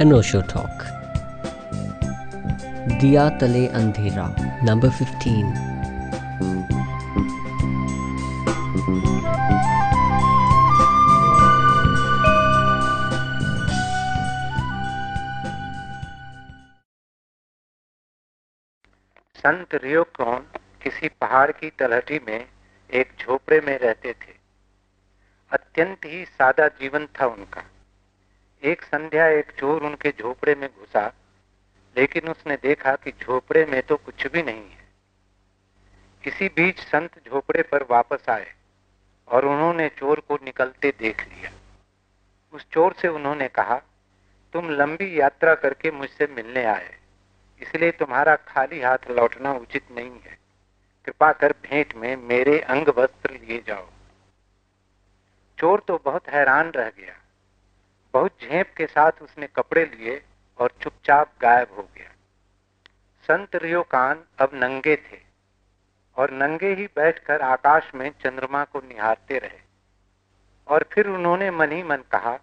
अनोशो talk दिया तले अंधेरा नंबर 15 संत रियोक्रॉन किसी पहाड़ की तलहटी में एक झोपड़े में रहते थे। अत्यंत ही सादा जीवन था उनका। एक संध्या एक चोर उनके झोपड़े में घुसा, लेकिन उसने देखा कि झोपड़े में तो कुछ भी नहीं है। इसी बीच संत झोपड़े पर वापस आए और उन्होंने चोर को निकलते देख लिया। उस चोर से उन्होंने कहा, तुम लंबी यात्रा करके मुझसे मिलने आए। इसलिए तुम्हारा खाली हाथ लौटना उचित नहीं है। कृपा कर भेंट में मेरे अंग वस्त्र लिए जाओ। चोर तो बहुत हैरान रह गया। बहुत झेप के साथ उसने कपड़े लिए और चुपचाप गायब हो गया। संत रियोकान अब नंगे थे और नंगे ही बैठकर आकाश में चंद्रमा को निहारते रहे। और फिर उन्होंने मन ही मन कहा,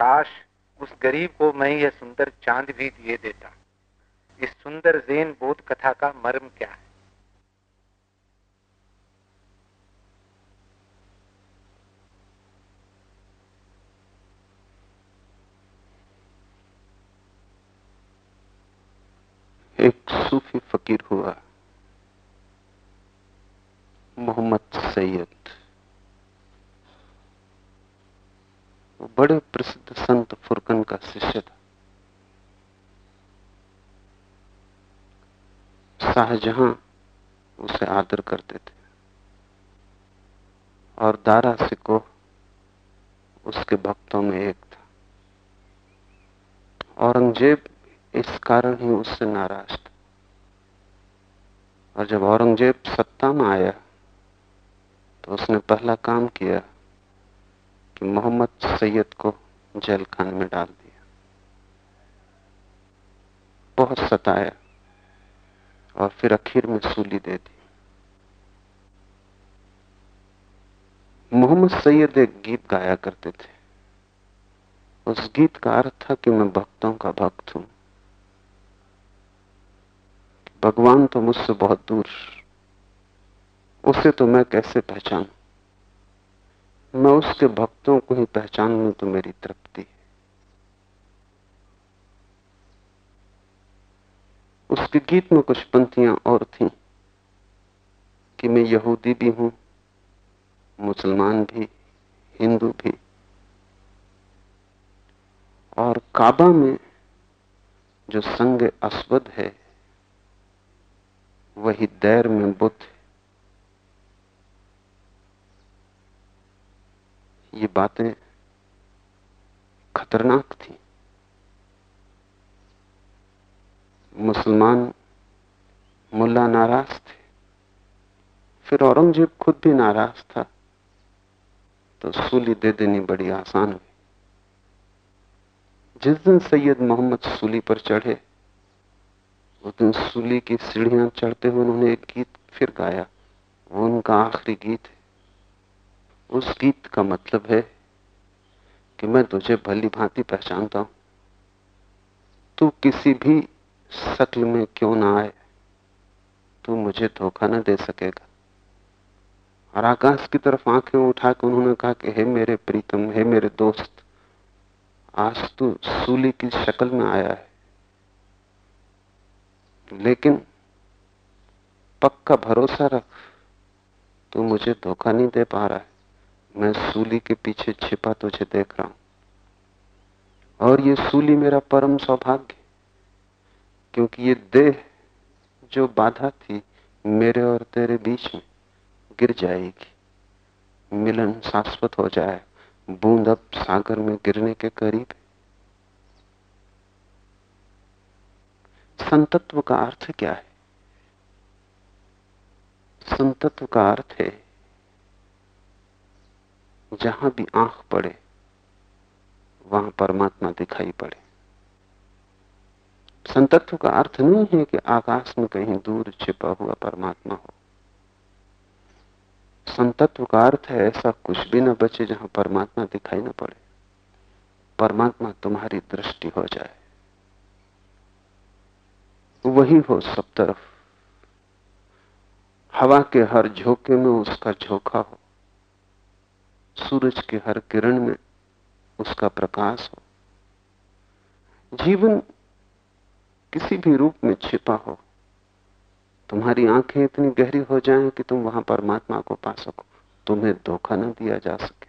काश उस गरीब को मैं यह सुंदर चाँद भी दिए देता। इस सुंदर जैन बोध कथा का मर्म क्या है? एक सूफी फकीर हुआ, मोहम्मद सैयद। बड़े प्रसिद्ध संत फुरकन का शिष्य था। शाहजहां उसे आदर करते थे और दारा सिको उसके भक्तों में एक था। औरंगज़ेब इस कारण ही उससे नाराज़ था। और जब औरंगज़ेब सत्ता में आया तो उसने पहला काम किया कि मोहम्मद सैयद को जेल खाने में डाल दिया। बहुत सताया और फिर आखिर में सूली दे दी। मोहम्मद सैयद एक गीत गाया करते थे। उस गीत का अर्थ था कि मैं भक्तों का भक्त हूँ। भगवान तो मुझसे बहुत दूर। उसे तो मैं कैसे पहचानूं? मैं उसके भक्तों को ही पहचान लूँ तो मेरी तृप्ति है। उसके गीत में कुछ पंक्तियाँ और थीं कि मैं यहूदी भी हूँ, मुसलमान भी, हिंदू भी। और काबा में जो संग अस्वद है वही दैर में बुद्ध। ये बातें खतरनाक थी। मुसलमान मुल्ला नाराज़ थे। फिर औरंगज़ेब खुद भी नाराज़ था। तो सूली दे देनी बड़ी आसान हुई। जिस दिन सैयद मोहम्मद सूली पर चढ़े उस दिन सूली की सीढ़ियाँ चढ़ते हुए उन्होंने एक गीत फिर गाया। वो उनका आखिरी गीत है। उस गीत का मतलब है कि मैं तुझे भली भांति पहचानता हूँ। तू किसी भी शक्ल में क्यों ना आए? तू मुझे धोखा न दे सकेगा। और आकाश की तरफ़ आँखें उठा के उन्होंने कहा कि, हे मेरे प्रीतम, हे मेरे दोस्त, आज तू सूली की शक्ल में आया है। लेकिन पक्का भरोसा रख, तू मुझे धोखा नहीं दे पा रहा है। मैं सूली के पीछे छिपा तुझे देख रहा हूँ। और ये सूली मेरा परम सौभाग्य क्योंकि ये देह जो बाधा थी मेरे और तेरे बीच में गिर जाएगी। मिलन शाश्वत हो जाए, बूंद अब सागर में गिरने के करीब संतत्व का अर्थ क्या है? संतत्व का अर्थ है, जहाँ भी आँख पड़े, वहाँ परमात्मा दिखाई पड़े। संतत्व का अर्थ नहीं है कि आकाश में कहीं दूर छिपा हुआ परमात्मा हो। संतत्व का अर्थ है ऐसा कुछ भी ना बचे जहाँ परमात्मा दिखाई ना पड़े। परमात्मा तुम्हारी दृष्टि हो जाए। वही हो सब तरफ़। हवा के हर झोंके में उसका झोंका हो। सूरज के हर किरण में उसका प्रकाश हो। जीवन किसी भी रूप में छिपा हो। तुम्हारी आँखें इतनी गहरी हो जाएँ कि तुम वहाँ परमात्मा को पा सको। तुम्हें धोखा न दिया जा सके।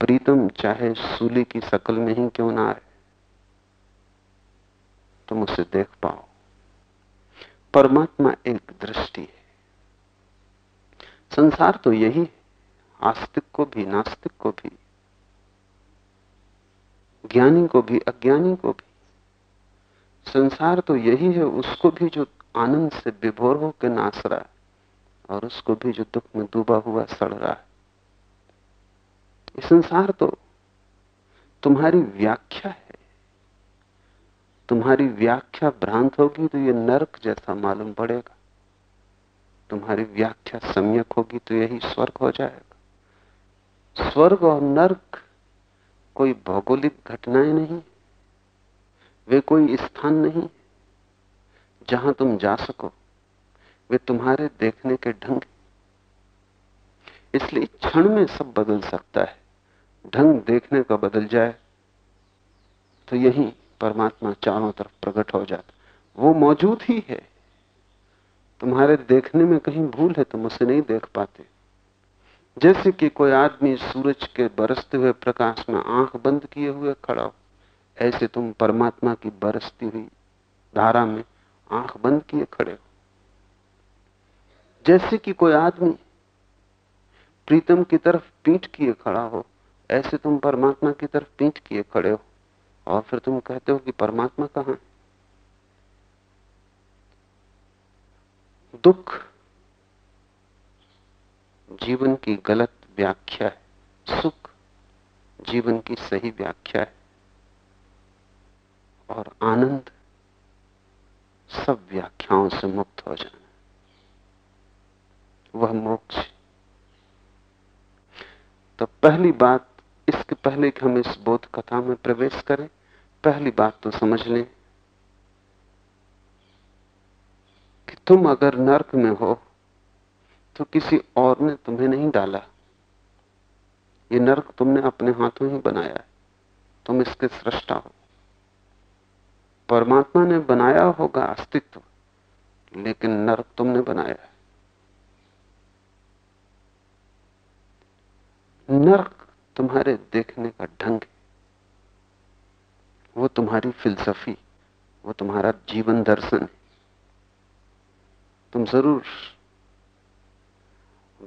प्रीतम चाहे सूली की शकल में ही क्यों ना आए। तुम उसे देख पाओ। परमात्मा एक दृष्टि है। संसार तो यही है। आस्तिक को भी, नास्तिक को भी, ज्ञानी को भी, अज्ञानी को भी। संसार तो यही है, उसको भी जो आनंद से विभोर होकर नाच रहा है और उसको भी जो दुख में डूबा हुआ सड़ रहा है। संसार तो तुम्हारी व्याख्या है। तुम्हारी व्याख्या भ्रांत होगी तो ये नरक जैसा मालूम पड़ेगा। तुम्हारी व्याख्या सम्यक होगी तो यही स्वर्ग हो जाएगा। स्वर्ग और नरक कोई भौगोलिक घटनाएँ नहीं, वे कोई स्थान नहीं। जहाँ तुम जा सको, वे तुम्हारे देखने के ढंग इसलिए क्षण में सब बदल सकता है। ढंग देखने का बदल जाए तो यही परमात्मा चारों तरफ़ प्रकट हो जाता वो मौजूद ही है। तुम्हारे देखने में कहीं भूल है, तुम उसे नहीं देख पाते। जैसे कि कोई आदमी सूरज के बरसते हुए प्रकाश में आँख बंद किए हुए खड़ा हो, ऐसे तुम परमात्मा की बरसती हुई धारा में आँख बंद किए खड़े हो। जैसे कि कोई आदमी प्रीतम की तरफ़ पीठ किए खड़ा हो, ऐसे तुम परमात्मा की तरफ़ पीठ किए खड़े हो। और फिर तुम कहते हो कि परमात्मा कहाँ? दुख जीवन की गलत व्याख्या है। सुख जीवन की सही व्याख्या है। और आनंद सब व्याख्याओं से मुक्त हो जाना वह मोक्ष। तो पहली बात इसके पहले कि हम इस बोध कथा में प्रवेश करें, पहली बात तो समझ लें कि तुम अगर नर्क में हो तो किसी और ने तुम्हें नहीं डाला। ये नर्क तुमने अपने हाथों ही बनाया है। तुम इसके सृष्टा हो। परमात्मा ने बनाया होगा अस्तित्व, लेकिन नर्क तुमने बनाया है। नरक तुम्हारे देखने का ढंग है। वो तुम्हारी फिलसफी, वो तुम्हारा जीवन दर्शन है। तुम ज़रूर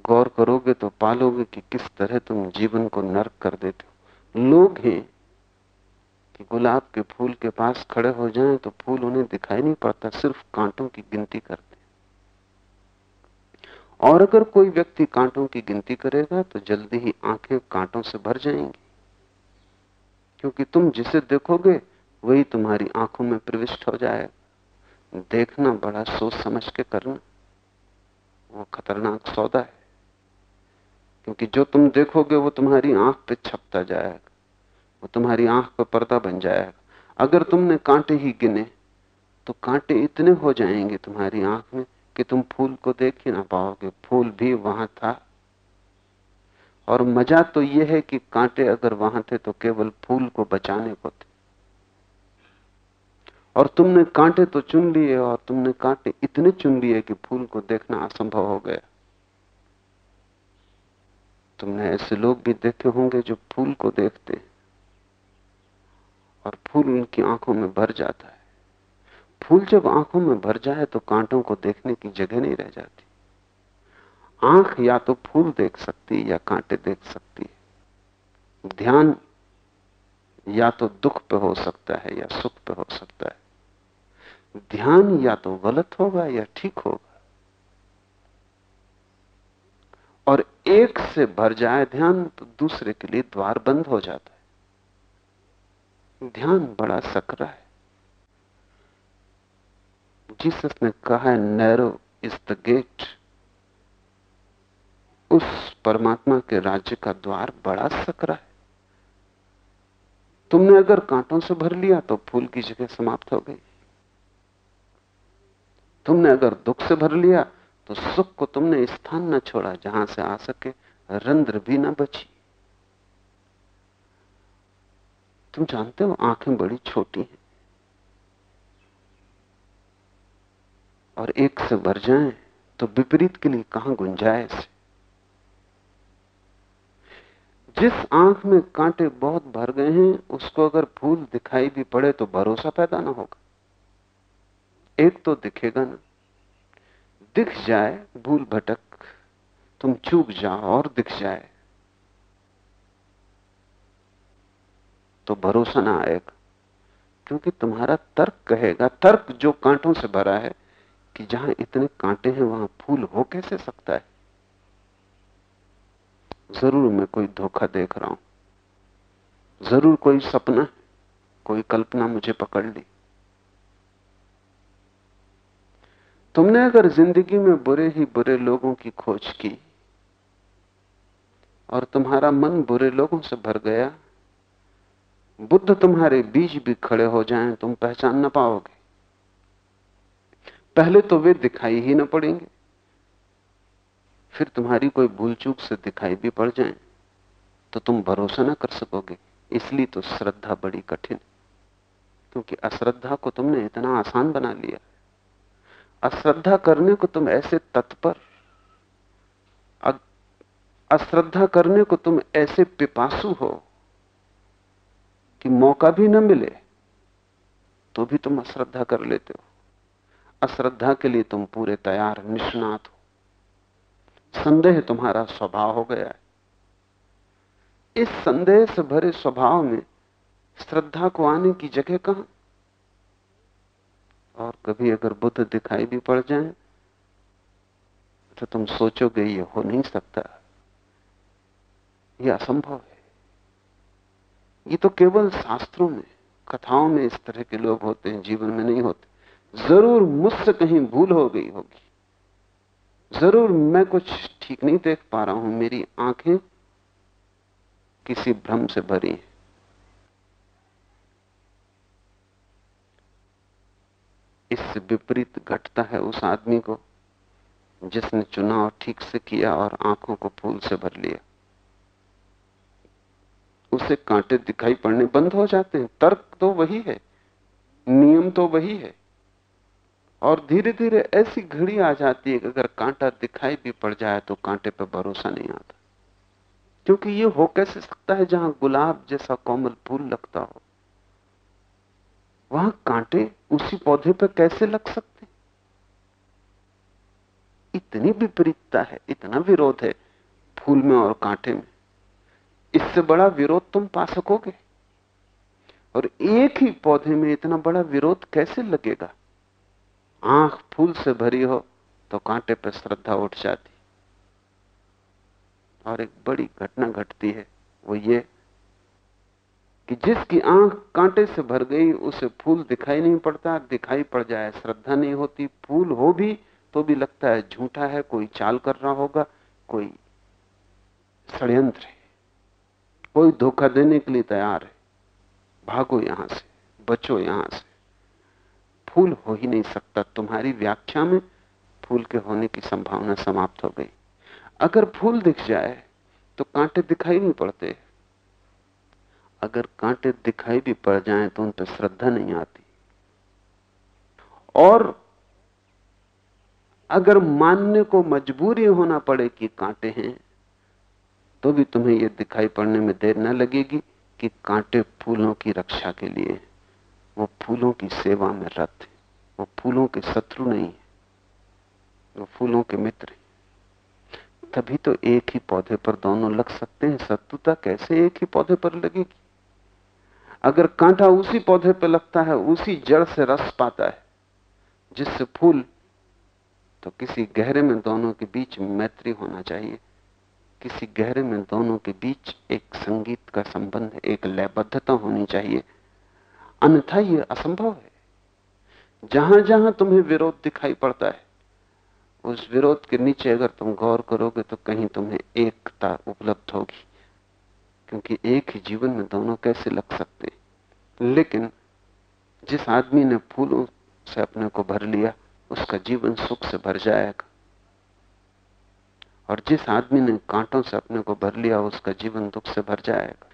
गौर करोगे तो पालोगे कि किस तरह तुम जीवन को नर्क कर देते हो। लोग हैं कि गुलाब के फूल के पास खड़े हो जाएँ तो फूल उन्हें दिखाई नहीं पड़ता, सिर्फ़ कांटों की गिनती करते और अगर कोई व्यक्ति कांटों की गिनती करेगा तो जल्दी ही आँखें कांटों से भर जाएँगी। क्योंकि तुम जिसे देखोगे, वही तुम्हारी आँखों में प्रविष्ट हो जाएगा। देखना बड़ा सोच समझ के करना, वो खतरनाक सौदा है। क्योंकि जो तुम देखोगे, वो तुम्हारी आँख पे छपता जाएगा, वो तुम्हारी आँख पर पर्दा बन जाएगा। अगर तुमने कांटे ही गिने तो कांटे इतने हो जाएँगे तुम्हारी आँख में कि तुम फूल को देख ही ना पाओगे। फूल भी वहाँ था। और मज़ा तो यह है कि कांटे अगर वहाँ थे तो केवल फूल को बचाने को थे। और तुमने कांटे तो चुन लिए और तुमने कांटे इतने चुन लिए कि फूल को देखना असंभव हो गया। तुमने ऐसे लोग भी देखे होंगे जो फूल को देखते और फूल उनकी आँखों में भर जाता है। फूल जब आँखों में भर जाए तो कांटों को देखने की जगह नहीं रह जाती। आँख या तो फूल देख सकती या कांटे देख सकती है। ध्यान या तो दुख पे हो सकता है या सुख पे हो सकता है। ध्यान या तो गलत होगा या ठीक होगा। और एक से भर जाए ध्यान तो दूसरे के लिए द्वार बंद हो जाता है। ध्यान बड़ा सकरा है। जीसस ने कहा है नैरो इज़ द गेट उस परमात्मा के राज्य का द्वार बड़ा सकरा है। तुमने अगर कांटों से भर लिया तो फूल की जगह समाप्त हो गई। तुमने अगर दुख से भर लिया तो सुख को तुमने स्थान न छोड़ा, जहाँ से आ सके रंध्र भी ना बची। तुम जानते हो, आँखें बड़ी छोटी हैं। और एक से भर जाएँ तो विपरीत के लिए कहाँ गुंजाइश? जिस आँख में कांटे बहुत भर गए हैं, उसको अगर फूल दिखाई भी पड़े तो भरोसा पैदा ना होगा। एक तो दिखेगा ना। दिख जाए, भूल भटक, तुम चूक जाओ और दिख जाए। तो भरोसा ना आएगा, क्योंकि तुम्हारा तर्क कहेगा, तर्क जो कांटों से भरा है कि जहाँ इतने कांटे हैं, वहाँ फूल हो कैसे सकता है? ज़रूर मैं कोई धोखा देख रहा हूँ। ज़रूर कोई सपना कोई कल्पना मुझे पकड़ ली। तुमने अगर ज़िंदगी में बुरे ही बुरे लोगों की खोज की, और तुम्हारा मन बुरे लोगों से भर गया, बुद्ध तुम्हारे बीच भी खड़े हो जाएँ, तुम पहचान ना पाओगे। पहले तो वे दिखाई ही ना पड़ेंगे। फिर तुम्हारी कोई भूल चूक से दिखाई भी पड़ जाए तो तुम भरोसा ना कर सकोगे। इसलिए तो श्रद्धा बड़ी कठिन क्योंकि अश्रद्धा को तुमने इतना आसान बना लिया। अश्रद्धा करने को तुम ऐसे तत्पर अश्रद्धा करने को तुम ऐसे पिपासु हो, कि मौका भी न मिले तो भी तुम अश्रद्धा कर लेते हो। अश्रद्धा के लिए तुम पूरे तैयार, निष्णात हो। संदेह तुम्हारा स्वभाव हो गया है। इस संदेह से भरे स्वभाव में श्रद्धा को आने की जगह कहाँ? और कभी अगर बुद्ध दिखाई भी पड़ जाए तो तुम सोचोगे, ये हो नहीं सकता। ये असंभव है। ये तो केवल शास्त्रों में, कथाओं में इस तरह के लोग होते हैं, जीवन में नहीं होते। ज़रूर मुझसे कहीं भूल हो गई होगी। ज़रूर मैं कुछ ठीक नहीं देख पा रहा हूँ। मेरी आँखें किसी भ्रम से भरी हैं। इससे विपरीत घटता है उस आदमी को जिसने चुनाव ठीक से किया और आँखों को फूल से भर लिया। उसे कांटे दिखाई पड़ने बंद हो जाते हैं। तर्क तो वही है, नियम तो वही है। और धीरे धीरे ऐसी घड़ी आ जाती है कि अगर कांटा दिखाई भी पड़ जाए तो कांटे पर भरोसा नहीं आता। क्योंकि ये हो कैसे सकता है जहाँ गुलाब जैसा कोमल फूल लगता हो? वहाँ कांटे उसी पौधे पर कैसे लग सकते इतनी विपरीतता है, इतना विरोध है फूल में और कांटे में। इससे बड़ा विरोध तुम पा सकोगे? और एक ही पौधे में इतना बड़ा विरोध कैसे लगेगा? आँख फूल से भरी हो तो कांटे पर श्रद्धा उठ जाती। और एक बड़ी घटना घटती है, वो ये कि जिसकी आँख कांटे से भर गई, उसे फूल दिखाई नहीं पड़ता, दिखाई पड़ जाए, श्रद्धा नहीं होती, फूल हो भी तो भी लगता है झूठा है, कोई चाल कर रहा होगा, कोई षड्यंत्र है, कोई धोखा देने के लिए तैयार है। भागो यहाँ से, बचो यहाँ से। फूल हो ही नहीं सकता। तुम्हारी व्याख्या में फूल के होने की संभावना समाप्त हो गई। अगर फूल दिख जाए तो कांटे दिखाई नहीं पड़ते। अगर कांटे दिखाई भी पड़ जाएँ तो उन पर श्रद्धा नहीं आती। और अगर मानने को मजबूरी होना पड़े कि कांटे हैं तो भी तुम्हें यह दिखाई पड़ने में देर न लगेगी कि कांटे फूलों की रक्षा के लिए हैं। वो फूलों की सेवा में रत है। वो फूलों के शत्रु नहीं है। वो फूलों के मित्र है। तभी तो एक ही पौधे पर दोनों लग सकते हैं। शत्रुता कैसे एक ही पौधे पर लगेगी? अगर कांटा उसी पौधे पर लगता है, उसी जड़ से रस पाता है, जिससे फूल तो किसी गहरे में दोनों के बीच मैत्री होना चाहिए। किसी गहरे में दोनों के बीच एक संगीत का संबंध, एक लयबद्धता होनी चाहिए। अन्यथा यह असंभव है। जहाँ जहाँ तुम्हें विरोध दिखाई पड़ता है, उस विरोध के नीचे अगर तुम गौर करोगे तो कहीं तुम्हें एकता उपलब्ध होगी। क्योंकि एक ही जीवन में दोनों कैसे लग सकते हैं? लेकिन जिस आदमी ने फूलों से अपने को भर लिया, उसका जीवन सुख से भर जाएगा। और जिस आदमी ने कांटों से अपने को भर लिया, उसका जीवन दुख से भर जाएगा।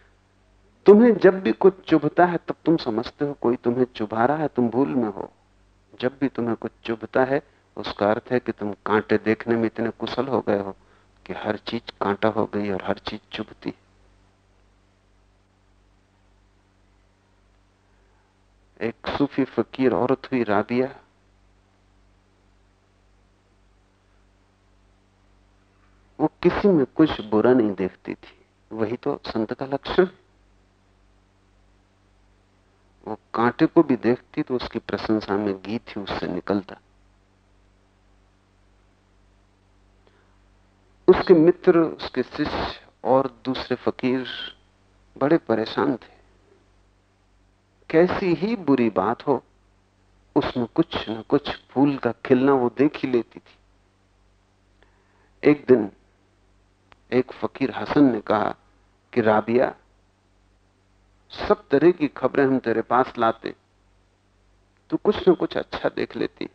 तुम्हें जब भी कुछ चुभता है, तब तुम समझते हो कोई तुम्हें चुभा रहा है, तुम भूल में हो। जब भी तुम्हें कुछ चुभता है, उसका अर्थ है कि तुम कांटे देखने में इतने कुशल हो गए हो कि हर चीज़ कांटा हो गई और हर चीज़ चुभती। एक सूफी फकीर औरत हुई, राबिया। वो किसी में कुछ बुरा नहीं देखती थी। वही तो संत का लक्षण। वो कांटे को भी देखती तो उसकी प्रशंसा में गीत ही उससे निकलता। उसके मित्र, उसके शिष्य और दूसरे फकीर बड़े परेशान थे। कैसी ही बुरी बात हो, उसमें कुछ न कुछ फूल का खिलना वो देख ही लेती थी। एक दिन एक फकीर हसन ने कहा कि, राबिया सब तरह की खबरें हम तेरे पास लाते। तू कुछ न कुछ अच्छा देख लेती।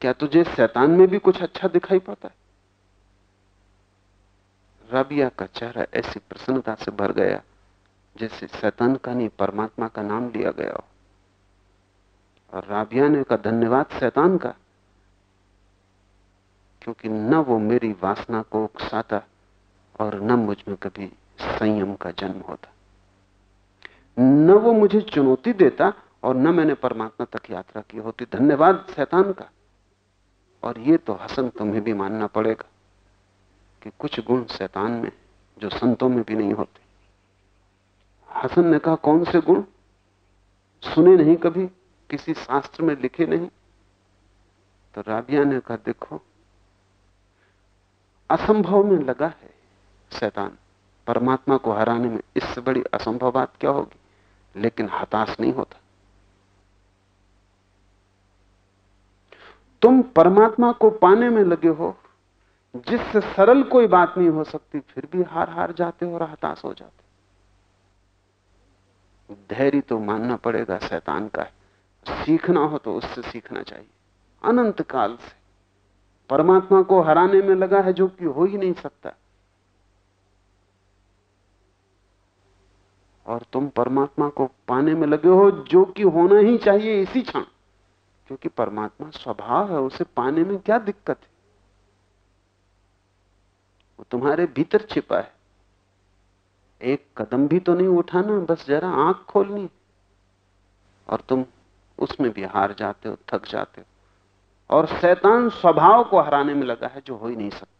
क्या तुझे शैतान में भी कुछ अच्छा दिखाई पड़ता? है राबिया का चेहरा ऐसी प्रसन्नता से भर गया, जैसे शैतान का नहीं, परमात्मा का नाम लिया गया हो। और राबिया ने कहा, धन्यवाद शैतान का, क्योंकि न वो मेरी वासना को उकसाता और न मुझमें कभी संयम का जन्म होता। न वो मुझे चुनौती देता और न मैंने परमात्मा तक यात्रा की होती। धन्यवाद शैतान का। और ये तो हसन तुम्हें भी मानना पड़ेगा कि कुछ गुण शैतान में जो संतों में भी नहीं होते। हसन ने कहा, कौन से गुण? सुने नहीं कभी? किसी शास्त्र में लिखे नहीं? तो राबिया ने कहा, देखो, असंभव में लगा है शैतान। परमात्मा को हराने में इससे बड़ी असंभव बात क्या होगी? लेकिन हताश नहीं होता। तुम परमात्मा को पाने में लगे हो, जिससे सरल कोई बात नहीं हो सकती, फिर भी हार हार जाते हो और हताश हो जाते धैर्य तो मानना पड़ेगा, शैतान का है। सीखना हो तो उससे सीखना चाहिए। अनंत काल से परमात्मा को हराने में लगा है जो कि हो ही नहीं सकता। और तुम परमात्मा को पाने में लगे हो जो कि होना ही चाहिए इसी क्षण। क्योंकि परमात्मा स्वभाव है, उसे पाने में क्या दिक्कत है? वो तुम्हारे भीतर छिपा है। एक कदम भी तो नहीं उठाना, बस जरा आँख खोलनी। और तुम उसमें भी हार जाते हो, थक जाते हो। और शैतान स्वभाव को हराने में लगा है, जो हो ही नहीं सकता।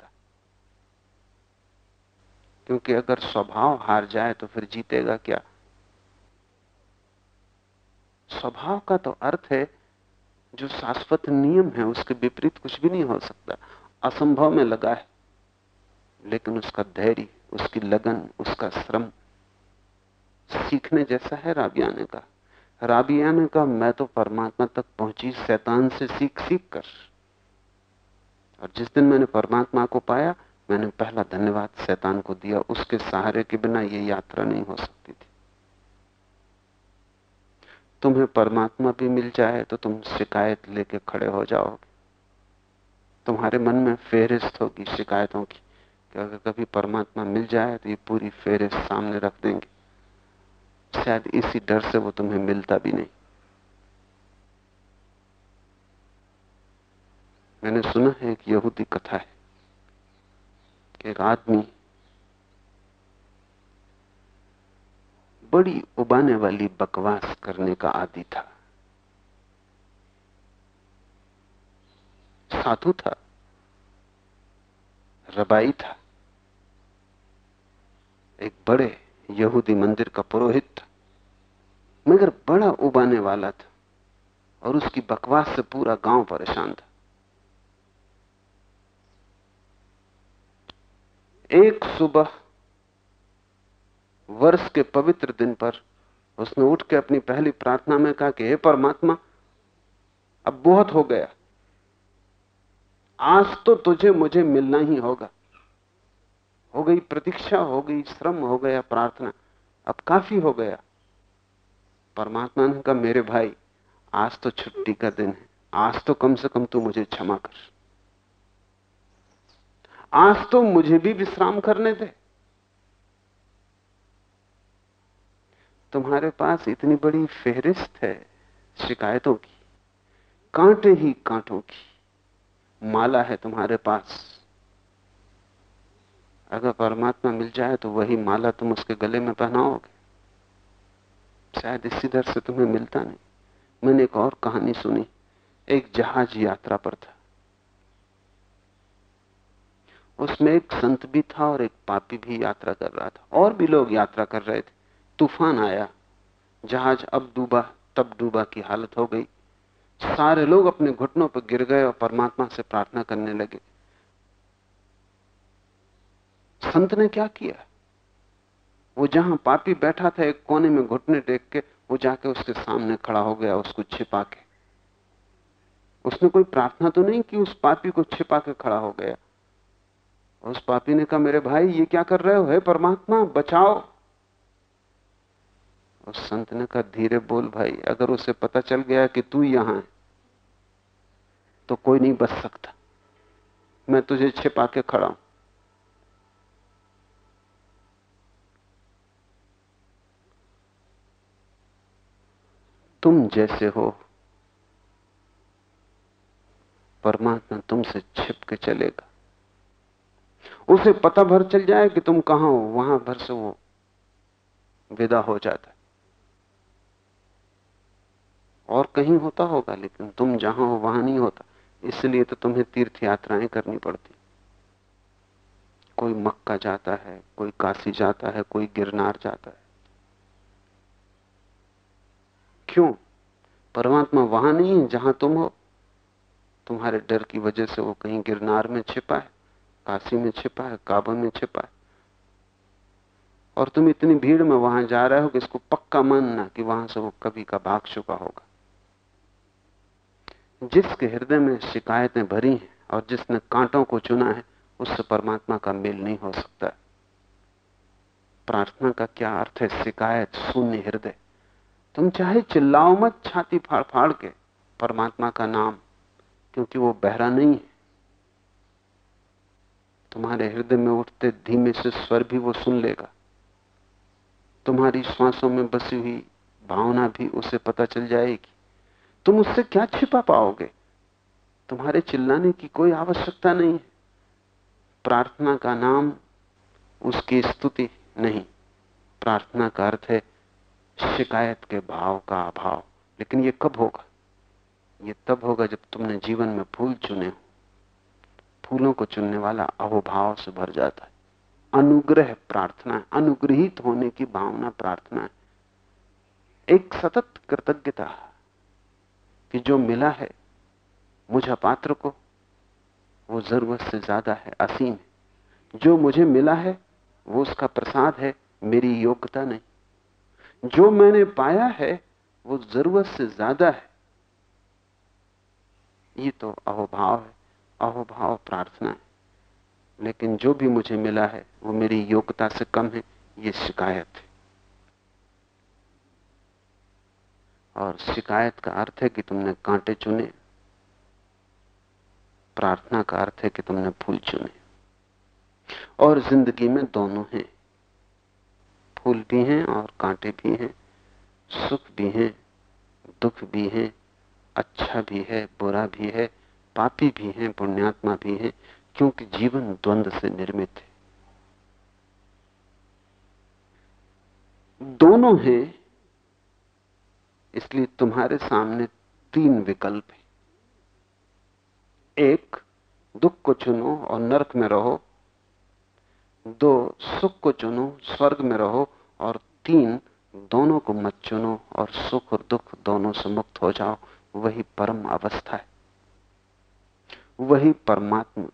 क्योंकि अगर स्वभाव हार जाए तो फिर जीतेगा क्या? स्वभाव का तो अर्थ है, जो शाश्वत नियम है, उसके विपरीत कुछ भी नहीं हो सकता। असंभव में लगा है, लेकिन उसका धैर्य, उसकी लगन, उसका श्रम सीखने जैसा है राबियाने का। राबियाने का मैं तो परमात्मा तक पहुँची शैतान से सीख सीख कर। और जिस दिन मैंने परमात्मा को पाया मैंने पहला धन्यवाद शैतान को दिया, उसके सहारे के बिना यह यात्रा नहीं हो सकती थी। तुम्हें परमात्मा भी मिल जाए तो तुम शिकायत लेके खड़े हो जाओगे। तुम्हारे मन में फेरिस्त होगी शिकायतों की कि अगर कभी परमात्मा मिल जाए तो ये पूरी फेरे सामने रख देंगे। शायद इसी डर से वो तुम्हें मिलता भी नहीं। मैंने सुना है एक यहूदी कथा है। एक आदमी बड़ी उबाने वाली बकवास करने का आदि था। साधु था, रबाई था, एक बड़े यहूदी मंदिर का पुरोहित था, मगर बड़ा उबाने वाला था और उसकी बकवास से पूरा गाँव परेशान था। एक सुबह वर्ष के पवित्र दिन पर उसने उठ के अपनी पहली प्रार्थना में कहा कि, हे परमात्मा, अब बहुत हो गया। आज तो तुझे मुझे मिलना ही होगा। हो गई प्रतीक्षा, हो गई श्रम, हो गया प्रार्थना, अब काफ़ी हो गया। परमात्मा ने कहा, मेरे भाई, आज तो छुट्टी का दिन है। आज तो कम से कम तू मुझे क्षमा कर। आज तो मुझे भी विश्राम करने दे। तुम्हारे पास इतनी बड़ी फेहरिस्त है, शिकायतों की, कांटे ही कांटों की, माला है तुम्हारे पास। अगर परमात्मा मिल जाए तो वही माला तुम उसके गले में पहनाओगे। शायद इसी दर से तुम्हें मिलता नहीं। मैंने एक और कहानी सुनी, एक जहाज़ यात्रा पर था। उसमें एक संत भी था और एक पापी भी यात्रा कर रहा था। और भी लोग यात्रा कर रहे थे। तूफ़ान आया। जहाज़ अब डूबा, तब डूबा की हालत हो गई। सारे लोग अपने घुटनों पर गिर गए और परमात्मा से प्रार्थना करने लगे। संत ने क्या किया? वो जहाँ पापी बैठा था, एक कोने में घुटने टेक के वो जाके उसके सामने खड़ा हो गया, उसको छिपा के। उसने कोई प्रार्थना तो नहीं की, उस पापी को छिपा के खड़ा हो गया। उस पापी ने कहा, मेरे भाई, ये क्या कर रहे हो? है परमात्मा, बचाओ। उस संत ने कहा, धीरे बोल भाई, अगर उसे पता चल गया कि तू यहाँ है तो कोई नहीं बच सकता। मैं तुझे छिपा के खड़ा हूँ। तुम जैसे हो, परमात्मा तुमसे छिप के चलेगा। उसे पता भर चल जाए कि तुम कहाँ हो, वहाँ भर से वो विदा हो जाता है। और कहीं होता होगा, लेकिन तुम जहाँ हो, वहाँ नहीं होता। इसलिए तो तुम्हें तीर्थ यात्राएँ करनी पड़ती। कोई मक्का जाता है, कोई काशी जाता है, कोई गिरनार जाता है। क्यों? परमात्मा वहाँ नहीं है जहाँ तुम हो। तुम्हारे डर की वजह से वो कहीं गिरनार में छिपा है। काशी में छिपा है, काबा में छिपा है। और तुम इतनी भीड़ में वहाँ जा रहे हो कि इसको पक्का मानना कि वहाँ से वो कभी का भाग चुका होगा। जिसके हृदय में शिकायतें भरी हैं और जिसने कांटों को चुना है, उससे परमात्मा का मेल नहीं हो सकता। प्रार्थना का क्या अर्थ है? शिकायत, शून्य हृदय। तुम चाहे चिल्लाओ मत, छाती फाड़ फाड़ के, परमात्मा का नाम, क्योंकि वो बहरा नहीं है। तुम्हारे हृदय में उठते धीमे से स्वर भी वो सुन लेगा। तुम्हारी श्वासों में बसी हुई भावना भी उसे पता चल जाएगी। तुम उससे क्या छिपा पाओगे? तुम्हारे चिल्लाने की कोई आवश्यकता नहीं है। प्रार्थना का नाम उसकी स्तुति नहीं। प्रार्थना का अर्थ है शिकायत के भाव का अभाव। लेकिन ये कब होगा? ये तब होगा जब तुमने जीवन में फूल चुने हो। फूलों को चुनने वाला अहोभाव से भर जाता है। अनुग्रह प्रार्थना है, अनुग्रहित होने की भावना प्रार्थना है। एक सतत कृतज्ञता कि जो मिला है मुझे पात्र को, वो ज़रूरत से ज़्यादा है, असीम है। जो मुझे मिला है, वो उसका प्रसाद है, मेरी योग्यता नहीं। जो मैंने पाया है, वो ज़रूरत से ज़्यादा है। ये तो अहोभाव है। अहोभाव प्रार्थना है। लेकिन जो भी मुझे मिला है, वो मेरी योग्यता से कम है, ये शिकायत है। और शिकायत का अर्थ है कि तुमने कांटे चुने, प्रार्थना का अर्थ है कि तुमने फूल चुने। और ज़िंदगी में दोनों हैं। फूल भी हैं और कांटे भी हैं, सुख भी हैं, दुख भी हैं अच्छा भी है, बुरा भी है पापी भी है, पुण्यात्मा भी है, क्योंकि जीवन द्वंद से निर्मित है। दोनों हैं, इसलिए तुम्हारे सामने तीन विकल्प हैं। एक, दुख को चुनो और नरक में रहो। दो, सुख को चुनो, स्वर्ग में रहो। और तीन, दोनों को मत चुनो और सुख और दुख दोनों से मुक्त हो जाओ। वही परम अवस्था है। वही परमात्मा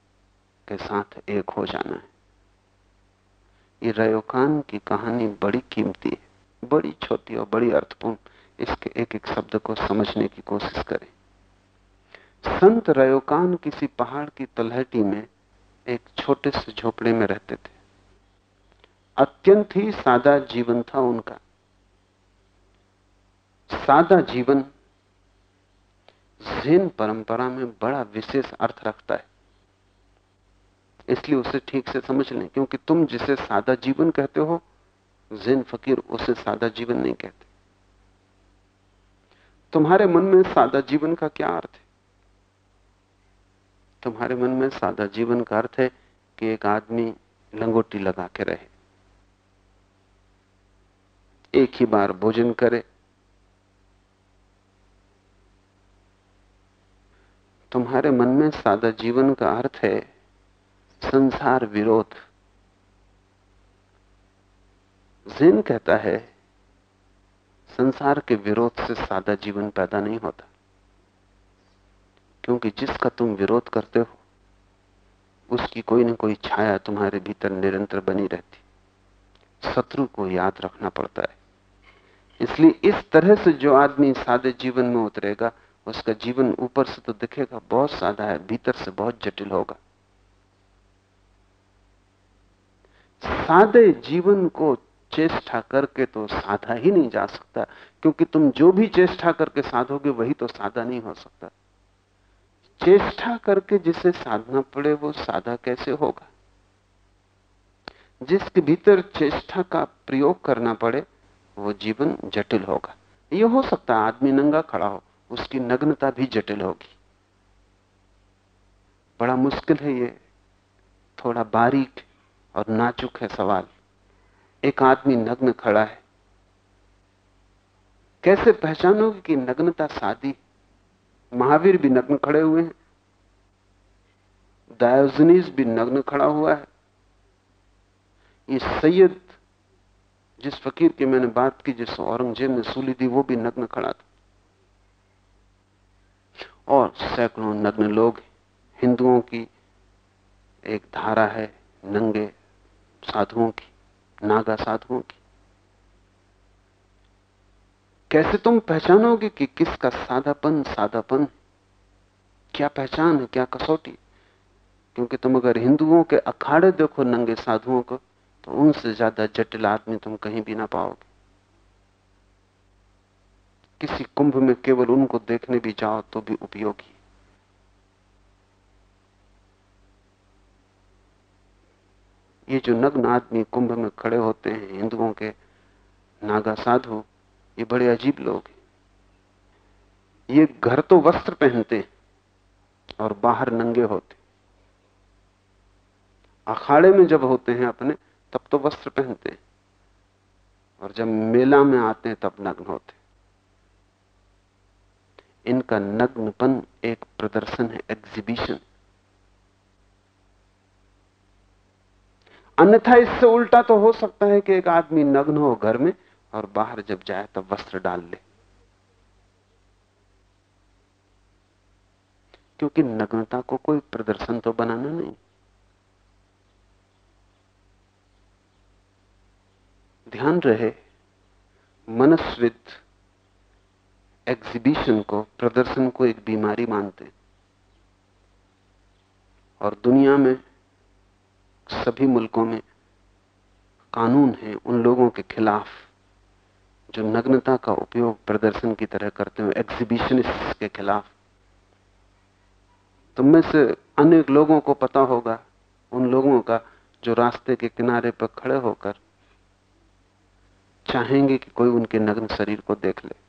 के साथ एक हो जाना है। ये रयोकान की कहानी बड़ी कीमती है, बड़ी छोटी और बड़ी अर्थपूर्ण। इसके एक एक शब्द को समझने की कोशिश करें। संत रयोकान किसी पहाड़ की तलहटी में एक छोटे से झोपड़े में रहते थे। अत्यंत ही सादा जीवन था उनका। सादा जीवन जैन परंपरा में बड़ा विशेष अर्थ रखता है, इसलिए उसे ठीक से समझ लें, क्योंकि तुम जिसे सादा जीवन कहते हो, जैन फकीर उसे सादा जीवन नहीं कहते। तुम्हारे मन में सादा जीवन का क्या अर्थ है? तुम्हारे मन में सादा जीवन का अर्थ है कि एक आदमी लंगोटी लगा के रहे, एक ही बार भोजन करे तुम्हारे मन में सादा जीवन का अर्थ है संसार विरोध। जैन कहता है, संसार के विरोध से सादा जीवन पैदा नहीं होता, क्योंकि जिसका तुम विरोध करते हो, उसकी कोई ना कोई छाया तुम्हारे भीतर निरंतर बनी रहती। शत्रु को याद रखना पड़ता है। इसलिए इस तरह से जो आदमी सादे जीवन में उतरेगा उसका जीवन ऊपर से तो दिखेगा, बहुत सादा है, भीतर से बहुत जटिल होगा। सादे जीवन को चेष्टा करके तो साधा ही नहीं जा सकता, क्योंकि तुम जो भी चेष्टा करके साधोगे, वही तो सादा नहीं हो सकता। चेष्टा करके जिसे साधना पड़े, वो साधा कैसे होगा? जिसके भीतर चेष्टा का प्रयोग करना पड़े, वो जीवन जटिल होगा। ये हो सकता है आदमी नंगा खड़ा हो उसकी नग्नता भी जटिल होगी। बड़ा मुश्किल है ये, थोड़ा बारीक और नाचुक है सवाल। एक आदमी नग्न खड़ा है। कैसे पहचानोगे कि नग्नता शादी महावीर भी नग्न खड़े हुए हैं। दायोजनीस भी नग्न खड़ा हुआ है। ये सैयद, जिस फकीर की मैंने बात की, जिस औरंगज़ेब ने सूली दी, वो भी नग्न खड़ा था। और सैकड़ों नग्न लोग, हिंदुओं की एक धारा है नंगे साधुओं की, नागा साधुओं की। कैसे तुम पहचानोगे कि किसका सादापन सादापन क्या पहचान है, क्या कसौटी? क्योंकि तुम अगर हिंदुओं के अखाड़े देखो नंगे साधुओं को तो उनसे ज़्यादा जटिल आदमी तुम कहीं भी ना पाओगे। किसी कुंभ में केवल उनको देखने भी जाओ तो भी उपयोगी। ये जो नग्न आदमी कुंभ में खड़े होते हैं, हिंदुओं के नागा साधु, ये बड़े अजीब लोग हैं। ये घर तो वस्त्र पहनते और बाहर नंगे होते अखाड़े में जब होते हैं अपने, तब तो वस्त्र पहनते और जब मेला में आते हैं, तब नग्न होते इनका नग्नपन एक प्रदर्शन है एग्जीबिशन अन्यथा इससे उल्टा तो हो सकता है कि एक आदमी नग्न हो घर में और बाहर जब जाए तब वस्त्र डाल ले। क्योंकि नग्नता को कोई प्रदर्शन तो बनाना नहीं। ध्यान रहे मनस्विद एग्जीबिशन को, प्रदर्शन को एक बीमारी मानते और दुनिया में सभी मुल्कों में कानून है उन लोगों के खिलाफ जो नग्नता का उपयोग प्रदर्शन की तरह करते हैं एग्जीबिशनिस्ट के खिलाफ। तुम में से अनेक लोगों को पता होगा, उन लोगों का जो रास्ते के किनारे पर खड़े होकर चाहेंगे कि कोई उनके नग्न शरीर को देख ले।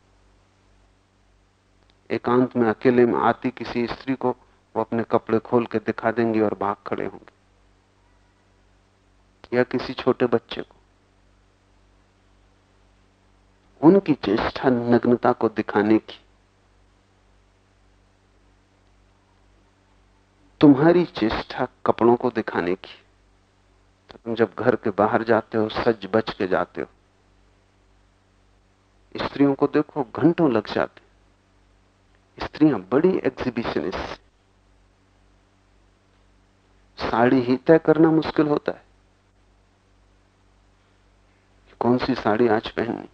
एकांत में अकेले में आती किसी स्त्री को वो अपने कपड़े खोल के दिखा देंगे और भाग खड़े होंगे। या किसी छोटे बच्चे को। उनकी चेष्टा नग्नता को दिखाने की। तुम्हारी चेष्टा कपड़ों को दिखाने की। तो तुम जब घर के बाहर जाते हो सज बच के जाते हो, स्त्रियों को देखो, घंटों लग जाते। स्त्रियाँ बड़ी एग्जीबिशनिस्ट साड़ी ही तय करना मुश्किल होता है। कौन सी साड़ी आज पहननी?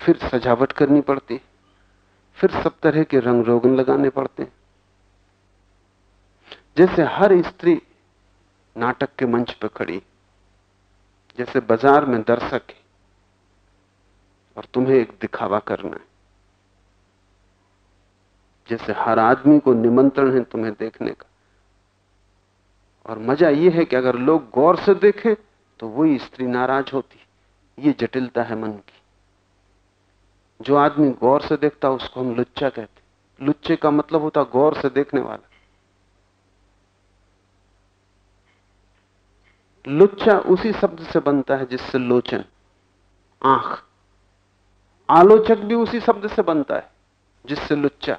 फिर सजावट करनी पड़ती फिर सब तरह के रंग रोगन लगाने पड़ते जैसे हर स्त्री नाटक के मंच पर खड़ी, जैसे बाज़ार में दर्शक है। और तुम्हें एक दिखावा करना है। जैसे हर आदमी को निमंत्रण है तुम्हें देखने का। और मज़ा यह है कि अगर लोग गौर से देखें तो वही स्त्री नाराज़ होती। ये जटिलता है मन की। जो आदमी गौर से देखता, उसको हम लुच्चा कहते लुच्चे का मतलब होता गौर से देखने वाला। लुच्चा उसी शब्द से बनता है जिससे लोचन, आँख आलोचक भी उसी शब्द से बनता है, जिससे लुच्चा।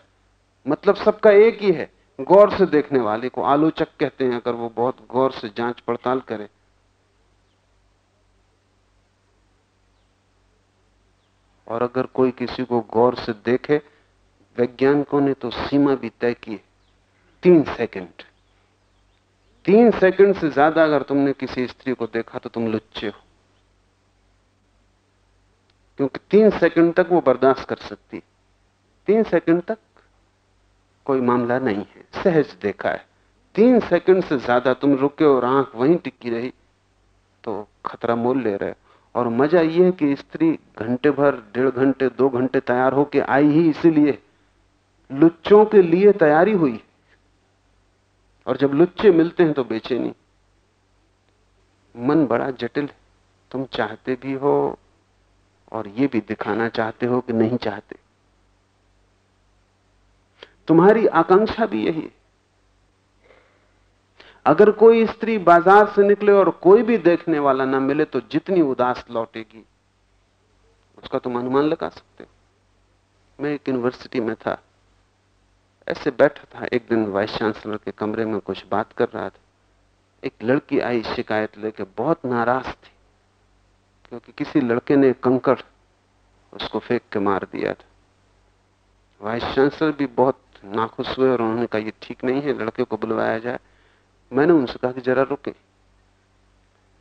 मतलब सबका एक ही है, गौर से देखने वाले को। आलोचक कहते हैं, अगर वो बहुत गौर से जाँच पड़ताल करे। और अगर कोई किसी को गौर से देखे, वैज्ञानिकों ने तो सीमा भी तय की तीन सेकंड। तीन सेकंड से ज़्यादा अगर तुमने किसी स्त्री को देखा तो तुम लुच्चे हो। क्योंकि तीन सेकंड तक वो बर्दाश्त कर सकती तीन सेकंड तक कोई मामला नहीं है, सहज देखा है। तीन सेकंड से ज़्यादा तुम रुके और आँख वहीं टिकी रही तो खतरा मोल ले रहे और मज़ा यह है कि स्त्री घंटे भर, डेढ़ घंटे, दो घंटे तैयार होके आई ही इसीलिए लुच्चों के लिए तैयारी हुई। और जब लुच्चे मिलते हैं तो बेचैनी। मन बड़ा जटिल है। तुम चाहते भी हो और ये भी दिखाना चाहते हो कि नहीं चाहते। तुम्हारी आकांक्षा भी यही है। अगर कोई स्त्री बाज़ार से निकले और कोई भी देखने वाला ना मिले तो जितनी उदास लौटेगी, उसका तुम अनुमान लगा सकते हो। मैं एक यूनिवर्सिटी में था। ऐसे बैठा था। एक दिन वाइस चांसलर के कमरे में कुछ बात कर रहा था। एक लड़की आई शिकायत लेके, बहुत नाराज़ थी। क्योंकि किसी लड़के ने कंकड़ उसको फेंक के मार दिया था। वाइस चांसलर भी बहुत नाखुश हुए और उन्होंने कहा, ये ठीक नहीं है, लड़के को बुलवाया जाए। मैंने उनसे कहा कि, जरा रुके।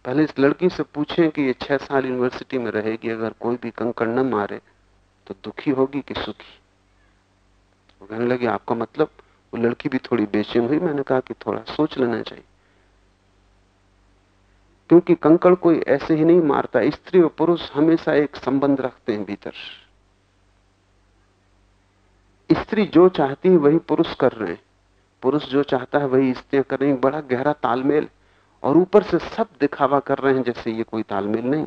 पहले इस लड़की से पूछें कि ये छह साल यूनिवर्सिटी में रहेगी, अगर कोई भी कंकड़ न मारे तो दुखी होगी कि सुखी? वो कहने लगे, आपका मतलब वो लड़की भी थोड़ी बेचैन हुई? मैंने कहा कि, थोड़ा सोच लेना चाहिए। क्योंकि कंकड़ कोई ऐसे ही नहीं मारता, स्त्री और पुरुष हमेशा एक संबंध रखते हैं भीतर। स्त्री जो चाहती है वही पुरुष कर रहे हैं। पुरुष जो चाहता है वही स्त्रियाँ कर रही बड़ा गहरा तालमेल और ऊपर से सब दिखावा कर रहे हैं जैसे ये कोई तालमेल नहीं।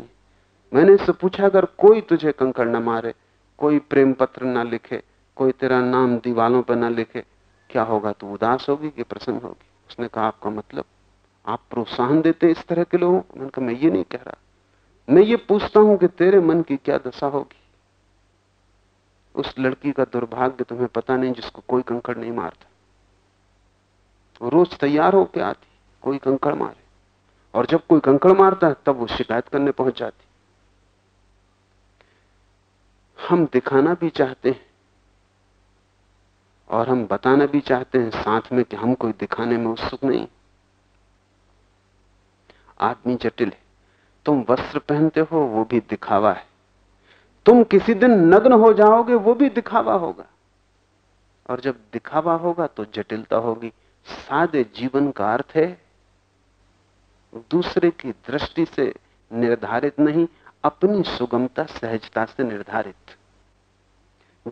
मैंने इससे पूछा, अगर कोई तुझे कंकड़ ना मारे, कोई प्रेम पत्र ना लिखे, कोई तेरा नाम दीवालों पर ना लिखे, क्या होगा? तू उदास होगी कि प्रसन्न होगी? उसने कहा, आपका मतलब आप प्रोत्साहन देते इस तरह के लोगों मैंने कहा, मैं ये नहीं कह रहा। मैं ये पूछता हूँ कि तेरे मन की क्या दशा होगी? उस लड़की का दुर्भाग्य तुम्हें पता नहीं, जिसको कोई कंकड़ नहीं मारता। रोज तैयार होके आती, कोई कंकड़ मारे। और जब कोई कंकड़ मारता है, तब वो शिकायत करने पहुँच जाती। हम दिखाना भी चाहते हैं, और हम बताना भी चाहते हैं साथ में कि हम कोई दिखाने में उत्सुक नहीं आदमी जटिल है। तुम वस्त्र पहनते हो, वो भी दिखावा है। तुम किसी दिन नग्न हो जाओगे, वो भी दिखावा होगा। और जब दिखावा होगा तो जटिलता होगी। सादे जीवन का अर्थ है, दूसरे की दृष्टि से निर्धारित नहीं, अपनी सुगमता, सहजता से निर्धारित।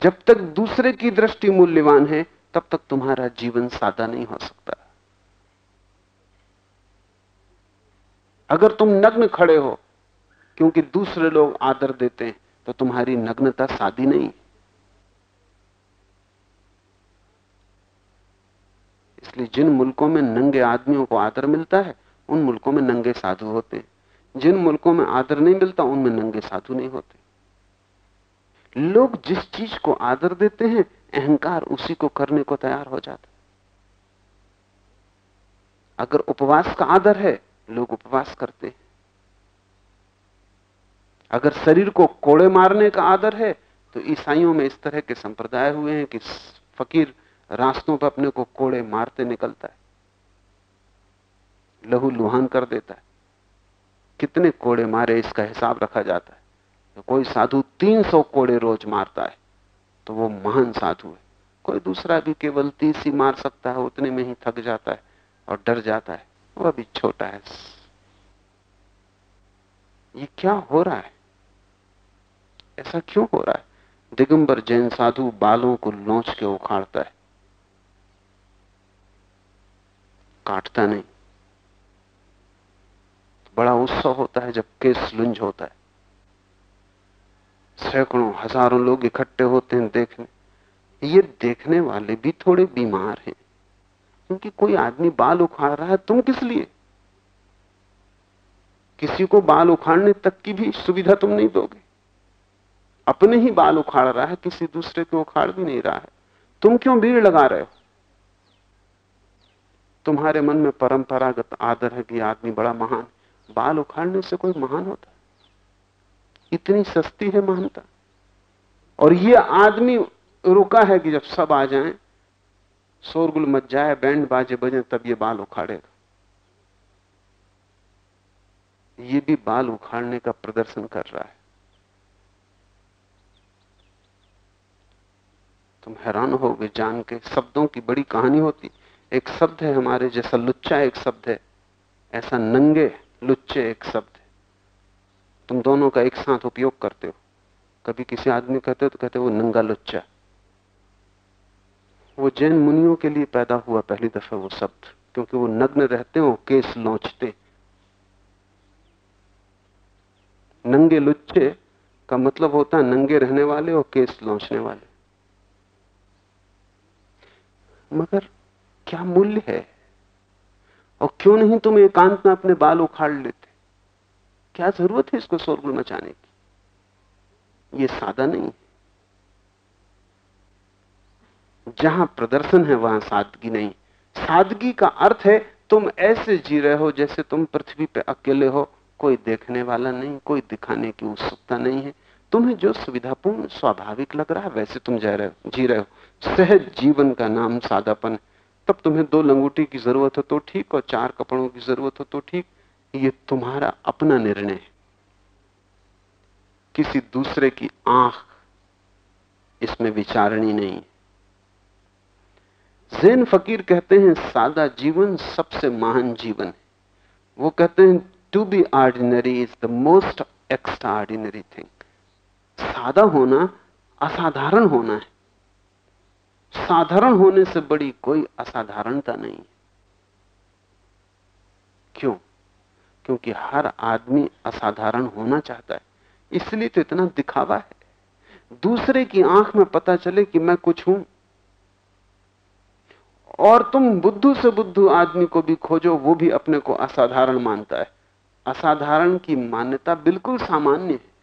जब तक दूसरे की दृष्टि मूल्यवान है, तब तक तुम्हारा जीवन सादा नहीं हो सकता। अगर तुम नग्न खड़े हो, क्योंकि दूसरे लोग आदर देते हैं तो तुम्हारी नग्नता सादी नहीं। इसलिए जिन मुल्कों में नंगे आदमियों को आदर मिलता है, उन मुल्कों में नंगे साधु होते हैं। जिन मुल्कों में आदर नहीं मिलता, उनमें नंगे साधु नहीं होते। लोग जिस चीज़ को आदर देते हैं, अहंकार उसी को करने को तैयार हो जाता अगर उपवास का आदर है लोग उपवास करते हैं। अगर शरीर को कोड़े मारने का आदर है तो ईसाइयों में इस तरह के संप्रदाय हुए हैं कि फकीर रास्तों पर अपने को कोड़े मारते निकलता है। लहू लुहान कर देता है। कितने कोड़े मारे इसका हिसाब रखा जाता है। तो कोई साधु 300 कोड़े रोज मारता है तो वो महान साधु है। कोई दूसरा भी केवल तीस ही मार सकता है, उतने में ही थक जाता है और डर जाता है। वह भी छोटा है। ये क्या हो रहा है? ऐसा क्यों हो रहा है? दिगंबर जैन साधु बालों को लौच के उखाड़ता है। काटता नहीं। बड़ा उत्सव होता है जब केस लुंज होता है। सैकड़ों, हज़ारों लोग इकट्ठे होते हैं देखने। ये देखने वाले भी थोड़े बीमार हैं। क्योंकि कोई आदमी बाल उखाड़ रहा है, तुम किस लिए? किसी को बाल उखाड़ने तक की भी सुविधा तुम नहीं दोगे। अपने ही बाल उखाड़ रहा है, किसी दूसरे को उखाड़ भी नहीं रहा है। तुम क्यों भीड़ लगा रहे हो? तुम्हारे मन में परंपरागत आदर है कि आदमी बड़ा महान बाल उखाड़ने से कोई महान होता इतनी सस्ती है महानता। और ये आदमी रुका है कि जब सब आ जाएँ शोरगुल मच जाए, बैंड बाजे, बजे, तब ये बाल उखाड़ेगा ये भी बाल उखाड़ने का प्रदर्शन कर रहा है। तुम हैरान होगे जान के, शब्दों की बड़ी कहानी होती। एक शब्द है हमारे जैसा लुच्चा एक शब्द है। ऐसा नंगे लुच्चे एक शब्द है। तुम दोनों का एक साथ उपयोग करते हो। कभी किसी आदमी कहते हो तो कहते हो, वो नंगा लुच्चा वो जैन मुनियों के लिए पैदा हुआ पहली दफ़ा वो शब्द, क्योंकि वो नग्न रहते हो केस लौचते नंगे लुच्चे का मतलब होता है नंगे रहने वाले और केस लौचने वाले। मगर क्या मूल्य है? और क्यों नहीं तुम एकांत में अपने बाल उखाड़ लेते? क्या ज़रूरत है इसको शोरगुल मचाने की? ये सादा नहीं जहाँ प्रदर्शन है, वहाँ सादगी नहीं। सादगी का अर्थ है, तुम ऐसे जी रहे हो जैसे तुम पृथ्वी पे अकेले हो। कोई देखने वाला नहीं, कोई दिखाने की उत्सुकता नहीं है। तुम्हें जो सुविधापूर्ण, स्वाभाविक लग रहा है, वैसे तुम जा रहे हो, जी रहे हो। सहज जीवन का नाम सादापन तब तुम्हें दो लंगूटी की ज़रूरत हो तो ठीक और चार कपड़ों की ज़रूरत हो तो ठीक। ये तुम्हारा अपना निर्णय है। किसी दूसरे की आँख इसमें विचारणी नहीं जैन फकीर कहते हैं, सादा जीवन सबसे महान जीवन है। वो कहते हैं to be ordinary is the most extraordinary thing सादा होना असाधारण होना है। साधारण होने से बड़ी कोई असाधारणता नहीं क्यों? क्योंकि हर आदमी असाधारण होना चाहता है। इसलिए तो इतना दिखावा है। दूसरे की आँख में पता चले कि मैं कुछ हूँ। और तुम बुद्धू से बुद्धू आदमी को भी खोजो, वो भी अपने को असाधारण मानता है। असाधारण की मान्यता बिल्कुल सामान्य है।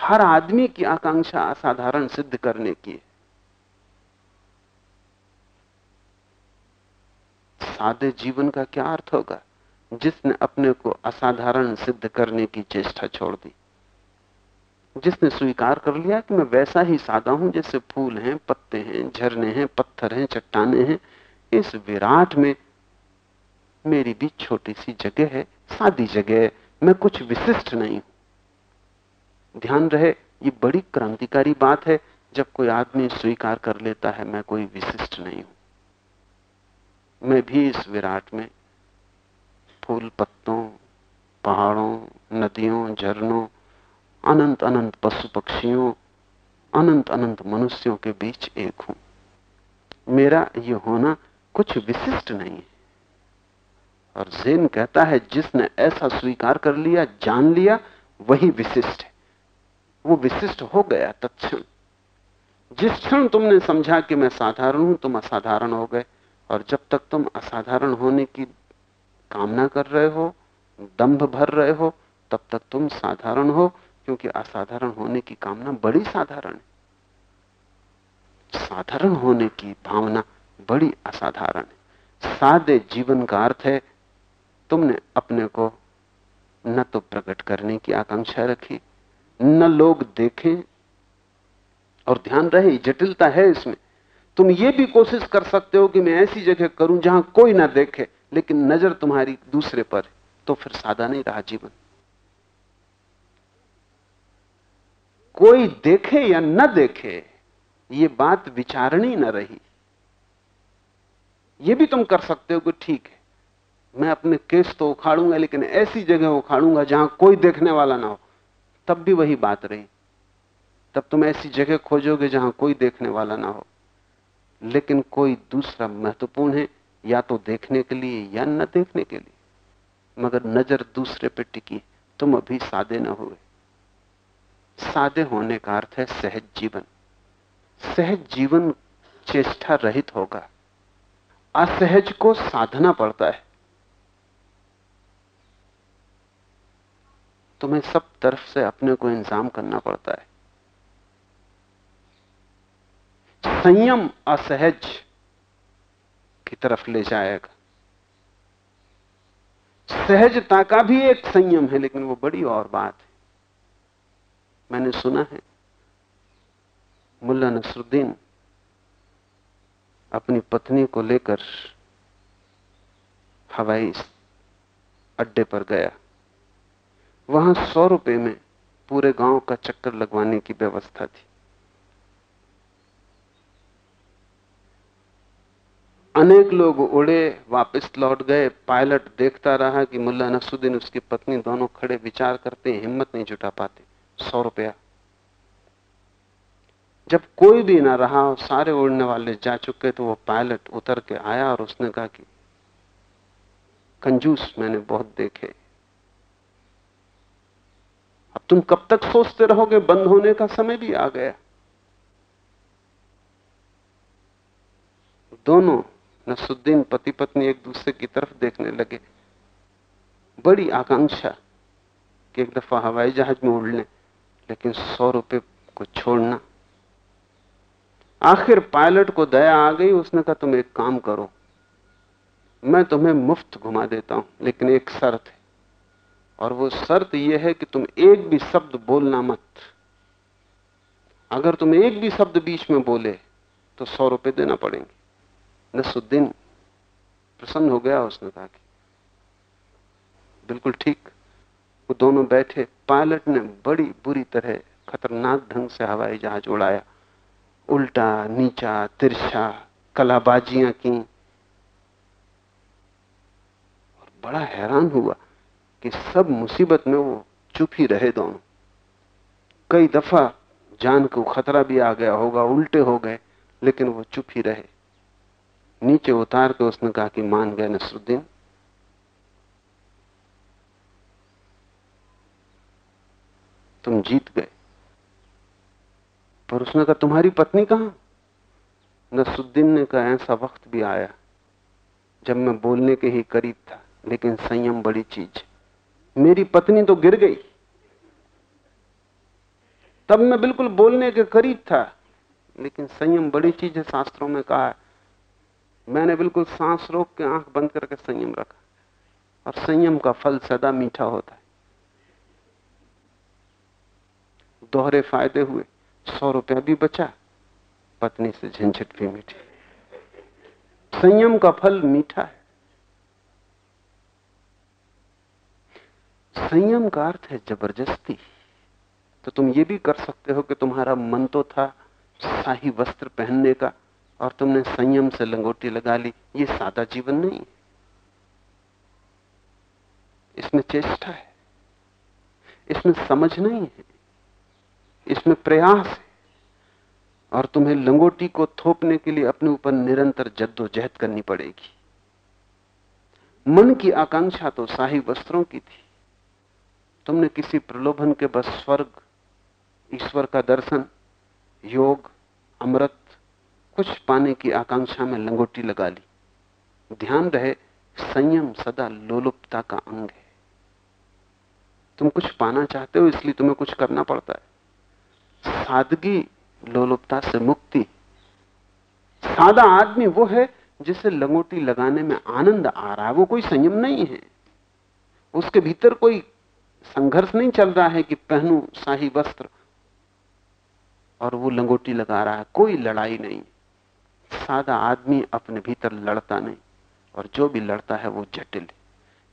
हर आदमी की आकांक्षा असाधारण सिद्ध करने की है। सादे जीवन का क्या अर्थ होगा? जिसने अपने को असाधारण सिद्ध करने की चेष्टा छोड़ दी। जिसने स्वीकार कर लिया कि मैं वैसा ही सादा हूँ जैसे फूल हैं, पत्ते हैं, झरने हैं, पत्थर हैं, चट्टाने हैं। इस विराट में मेरी भी छोटी सी जगह है, सादी जगह है। मैं कुछ विशिष्ट नहीं हूँ। ध्यान रहे, ये बड़ी क्रांतिकारी बात है। जब कोई आदमी स्वीकार कर लेता है, मैं कोई विशिष्ट नहीं हूँ। मैं भी इस विराट में फूल पत्तों, पहाड़ों, नदियों, झरनों अनंत अनंत पशु पक्षियों, अनंत अनंत मनुष्यों के बीच एक हूँ। मेरा ये होना कुछ विशिष्ट नहीं है। और जेन कहता है, जिसने ऐसा स्वीकार कर लिया, जान लिया, वही विशिष्ट है। वो विशिष्ट हो गया तत्क्षण। जिस क्षण तुमने समझा कि मैं साधारण हूँ, तुम असाधारण हो गए। और जब तक तुम असाधारण होने की कामना कर रहे हो दंभ भर रहे हो, तब तक तुम साधारण हो। क्योंकि असाधारण होने की कामना बड़ी साधारण है। साधारण होने की भावना बड़ी असाधारण है। सादे जीवन का अर्थ है, तुमने अपने को न तो प्रकट करने की आकांक्षा रखी, न लोग देखें, और ध्यान रहे, जटिलता है इसमें। तुम ये भी कोशिश कर सकते हो कि मैं ऐसी जगह करूँ जहाँ कोई ना देखे, लेकिन नज़र तुम्हारी दूसरे पर तो फिर सादा नहीं रहा जीवन। कोई देखे या न देखे, ये बात विचारणी न रही। ये भी तुम कर सकते हो कि ठीक है, मैं अपने केस तो उखाड़ूँगा, लेकिन ऐसी जगह उखाड़ूँगा जहाँ कोई देखने वाला ना हो। तब भी वही बात रही। तब तुम ऐसी जगह खोजोगे जहाँ कोई देखने वाला ना हो। लेकिन कोई दूसरा महत्वपूर्ण है, या तो देखने के लिए या न देखने के लिए। मगर नज़र दूसरे पर टिकी, तुम अभी सादे न हुए। सादे होने का अर्थ है सहज जीवन। सहज जीवन चेष्टा रहित होगा। असहज को साधना पड़ता है। तुम्हें सब तरफ़ से अपने को इंतज़ाम करना पड़ता है। संयम असहज की तरफ़ ले जाएगा। सहजता का भी एक संयम है, लेकिन वो बड़ी और बात है। मैंने सुना है। मुल्ला नसरुद्दीन अपनी पत्नी को लेकर हवाई अड्डे पर गया। वहाँ सौ रुपए में पूरे गाँव का चक्कर लगवाने की व्यवस्था थी। अनेक लोग उड़े, वापस लौट गए। पायलट देखता रहा कि मुल्ला नसुद्दीन उसकी पत्नी, दोनों खड़े विचार करते हिम्मत नहीं जुटा पाते। सौ रुपया। जब कोई भी ना रहा और सारे उड़ने वाले जा चुके तो वो पायलट उतर के आया और उसने कहा कि, कंजूस मैंने बहुत देखे। अब तुम कब तक सोचते रहोगे? बंद होने का समय भी आ गया। दोनों नसुद्दीन पति पत्नी एक दूसरे की तरफ़ देखने लगे। बड़ी आकांक्षा कि एक दफ़ा हवाई जहाज़ में उड़ने। लेकिन सौ रुपए को छोड़ना। आखिर पायलट को दया आ गई, उसने कहा, तुम एक काम करो। मैं तुम्हें मुफ़्त घुमा देता हूँ, लेकिन एक शर्त है। और वो शर्त यह है कि तुम एक भी शब्द बोलना मत। अगर तुम एक भी शब्द बीच में बोले तो सौ रुपए देना पड़ेंगे। नसुद्दीन प्रसन्न हो गया, उसने कहा कि, बिल्कुल ठीक। वो दोनों बैठे। पायलट ने बड़ी बुरी तरह खतरनाक ढंग से हवाई जहाज़ उड़ाया। उल्टा, नीचा, तिरछा, कलाबाजियाँ की। और बड़ा हैरान हुआ कि सब मुसीबत में वो चुप ही रहे दोनों। कई दफ़ा जान को खतरा भी आ गया होगा, उल्टे हो गए, लेकिन वो चुप ही रहे। नीचे उतार के उसने कहा कि मान गए नसरुद्दीन तुम जीत गए। पर उसने कहा, तुम्हारी पत्नी कहाँ? नसुद्दीन ने कहा, ऐसा वक्त भी आया जब मैं बोलने के ही करीब था, लेकिन संयम बड़ी चीज़ मेरी पत्नी तो गिर गई। तब मैं बिल्कुल बोलने के करीब था, लेकिन संयम बड़ी चीज़ है, शास्त्रों में कहा है। मैंने बिल्कुल सांस रोक के आँख बंद करके संयम रखा, और संयम का फल सदा मीठा होता है। दोहरे फ़ायदे हुए। सौ रुपया भी बचा, पत्नी से झंझट भी मीठी संयम का फल मीठा है। संयम का अर्थ है ज़बरदस्ती। तो तुम ये भी कर सकते हो कि तुम्हारा मन तो था शाही वस्त्र पहनने का, और तुमने संयम से लंगोटी लगा ली। ये सादा जीवन नहीं इसमें चेष्टा है। इसमें समझ नहीं है। इसमें प्रयास है और तुम्हें लंगोटी को थोपने के लिए अपने ऊपर निरंतर जद्दोजहद करनी पड़ेगी। मन की आकांक्षा तो शाही वस्त्रों की थी। तुमने किसी प्रलोभन के बस स्वर्ग, ईश्वर का दर्शन, योग, अमृत, कुछ पाने की आकांक्षा में लंगोटी लगा ली। ध्यान रहे, संयम सदा लोलुपता का अंग है। तुम कुछ पाना चाहते हो, इसलिए तुम्हें कुछ करना पड़ता है। सादगी, लोलुपता से मुक्ति। सादा आदमी वो है जिसे लंगोटी लगाने में आनंद आ रहा है। वो कोई संयम नहीं है। उसके भीतर कोई संघर्ष नहीं चल रहा है कि पहनू शाही वस्त्र और वो लंगोटी लगा रहा है। कोई लड़ाई नहीं। सादा आदमी अपने भीतर लड़ता नहीं और जो भी लड़ता है वो जटिल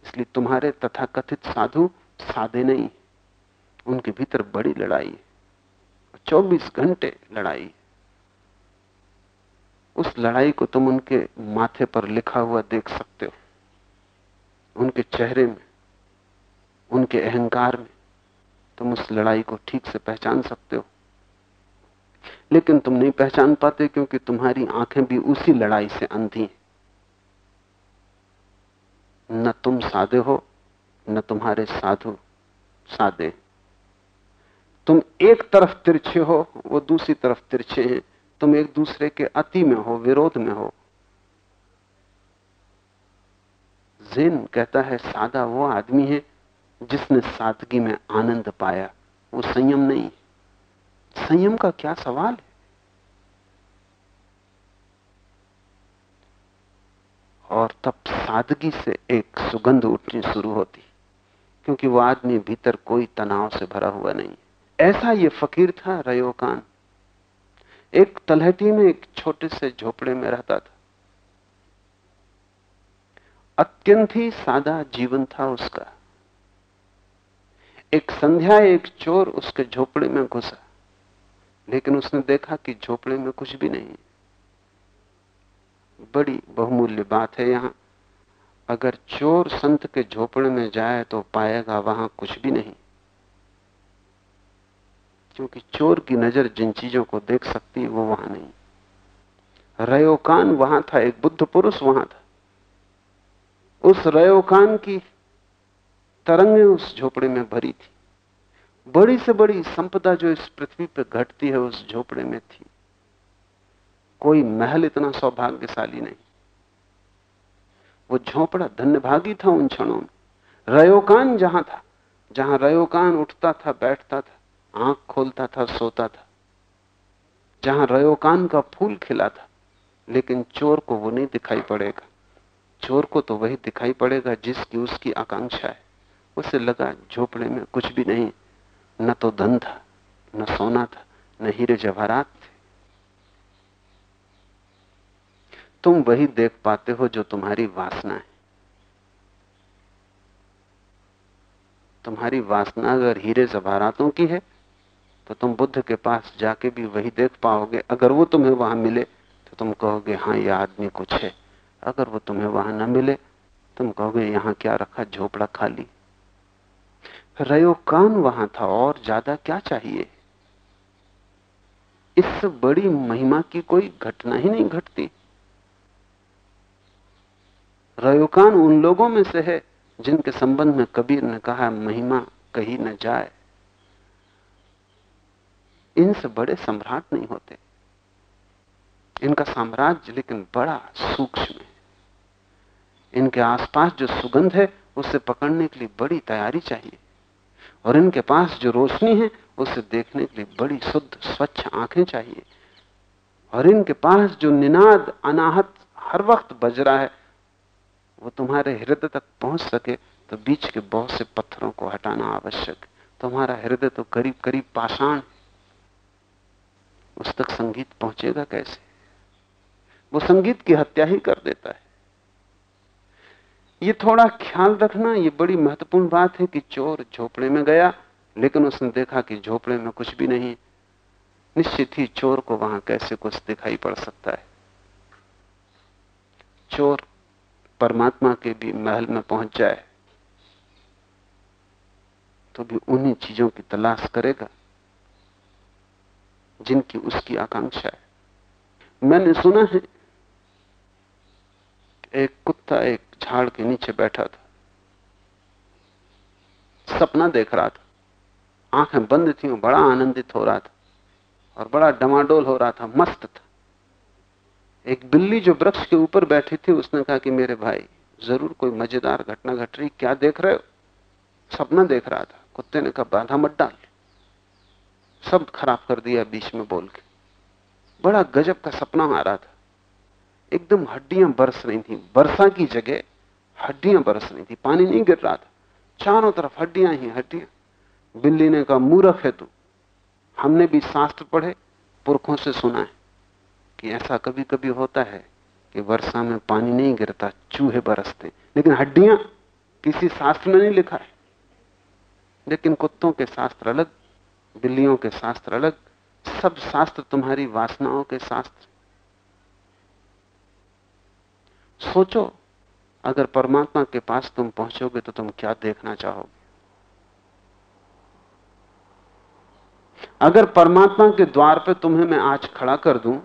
इसलिए तुम्हारे तथाकथित साधु सादे नहीं उनके भीतर बड़ी लड़ाई है। 24 घंटे लड़ाई। उस लड़ाई को तुम उनके माथे पर लिखा हुआ देख सकते हो। उनके चेहरे में, उनके अहंकार में तुम उस लड़ाई को ठीक से पहचान सकते हो। लेकिन तुम नहीं पहचान पाते क्योंकि तुम्हारी आँखें भी उसी लड़ाई से अंधी हैं। न तुम सादे हो, न तुम्हारे साधु सादे तुम एक तरफ़ तिरछे हो, वो दूसरी तरफ़ तिरछे हैं। तुम एक दूसरे के अति में हो, विरोध में हो। जिन कहता है, सादा वो आदमी है, जिसने सादगी में आनंद पाया, वो संयम नहीं। संयम का क्या सवाल है? और तब सादगी से एक सुगंध उठनी शुरू होती, क्योंकि वो आदमी भीतर कोई तनाव से भरा हुआ नहीं ऐसा ये फकीर था रयोकान एक तलहटी में एक छोटे से झोपड़े में रहता था। अत्यंत ही सादा जीवन था उसका। एक संध्या एक चोर उसके झोपड़े में घुसा, लेकिन उसने देखा कि झोपड़े में कुछ भी नहीं। बड़ी बहुमूल्य बात है यहाँ। अगर चोर संत के झोपड़े में जाए तो पाएगा वहाँ कुछ भी नहीं। क्योंकि चोर की नज़र जिन चीज़ों को देख सकती है वो वहाँ नहीं। रयोकान वहाँ था, एक बुद्ध पुरुष वहाँ था। उस रयोकान की तरंगें उस झोपड़े में भरी थी। बड़ी से बड़ी संपदा जो इस पृथ्वी पर घटती है, उस झोपड़े में थी। कोई महल इतना सौभाग्यशाली नहीं। वो झोपड़ा धन्यभागी था उन क्षणों में। रयोकान जहाँ था, जहाँ रयोकान उठता था, बैठता था आँख खोलता था, सोता था। जहाँ रयोकान का फूल खिला था, लेकिन चोर को वो नहीं दिखाई पड़ेगा। चोर को तो वही दिखाई पड़ेगा जिसकी उसकी आकांक्षा है। उसे लगा झोपड़े में कुछ भी नहीं, न तो धन था, न सोना था, न हीरे जवाहरात थे। तुम वही देख पाते हो जो तुम्हारी वासना है। तुम्हारी वासना अगर हीरे जवाहरातों की है तो तुम बुद्ध के पास जाके भी वही देख पाओगे। अगर वो तुम्हें वहाँ मिले तो तुम कहोगे हाँ यह आदमी कुछ है। अगर वो तुम्हें वहाँ न मिले, तुम कहोगे, यहाँ क्या रखा, झोपड़ा खाली। रयोकान वहाँ था, और ज़्यादा क्या चाहिए? इससे बड़ी महिमा की कोई घटना ही नहीं घटती। रयोकान उन लोगों में से है, जिनके संबंध में कबीर ने कहा, महिमा कहीं न जाए। इनसे बड़े सम्राट नहीं होते। इनका साम्राज्य लेकिन बड़ा सूक्ष्म है। इनके आसपास जो सुगंध है, उसे पकड़ने के लिए बड़ी तैयारी चाहिए। और इनके पास जो रोशनी है, उसे देखने के लिए बड़ी शुद्ध, स्वच्छ आँखें चाहिए। और इनके पास जो निनाद, अनाहत हर वक्त बज रहा है, वो तुम्हारे हृदय तक पहुँच सके तो बीच के बहुत से पत्थरों को हटाना आवश्यक। तुम्हारा हृदय तो करीब करीब पाषाण उस तक संगीत पहुंचेगा कैसे? वो संगीत की हत्या ही कर देता है। ये थोड़ा ख्याल रखना, ये बड़ी महत्वपूर्ण बात है कि चोर झोपड़े में गया, लेकिन उसने देखा कि झोपड़े में कुछ भी नहीं। निश्चित ही चोर को वहाँ कैसे कुछ दिखाई पड़ सकता है। चोर परमात्मा के भी महल में पहुँच जाए तो भी उन्हीं चीज़ों की तलाश करेगा। जिनकी उसकी आकांक्षा है। मैंने सुना है एक कुत्ता एक झाड़ के नीचे बैठा था। सपना देख रहा था। आँखें बंद थी बड़ा आनंदित हो रहा था और बड़ा डमाडोल हो रहा था, मस्त था। एक बिल्ली जो वृक्ष के ऊपर बैठी थी, उसने कहा कि मेरे भाई, ज़रूर कोई मज़ेदार घटना घट रही, क्या देख रहे हो? सपना देख रहा था, कुत्ते ने कहा, बाधा मत डाल। शब्द खराब कर दिया बीच में बोल के। बड़ा गजब का सपना आ रहा था। एकदम हड्डियाँ बरस रही थी। वर्षा की जगह हड्डियाँ बरस रही थी। पानी नहीं गिर रहा था। चारों तरफ़ हड्डियाँ ही हड्डियाँ। बिल्ली ने कहा, मूर्ख है तू। हमने भी शास्त्र पढ़े, पुरखों से सुना है कि ऐसा कभी कभी होता है कि वर्षा में पानी नहीं गिरता, चूहे बरसते लेकिन हड्डियाँ किसी शास्त्र में नहीं लिखा है। लेकिन कुत्तों के शास्त्र अलग बिल्लियों के शास्त्र अलग, सब शास्त्र तुम्हारी वासनाओं के शास्त्र। सोचो, अगर परमात्मा के पास तुम पहुंचोगे तो तुम क्या देखना चाहोगे? अगर परमात्मा के द्वार पे तुम्हें मैं आज खड़ा कर दूँ,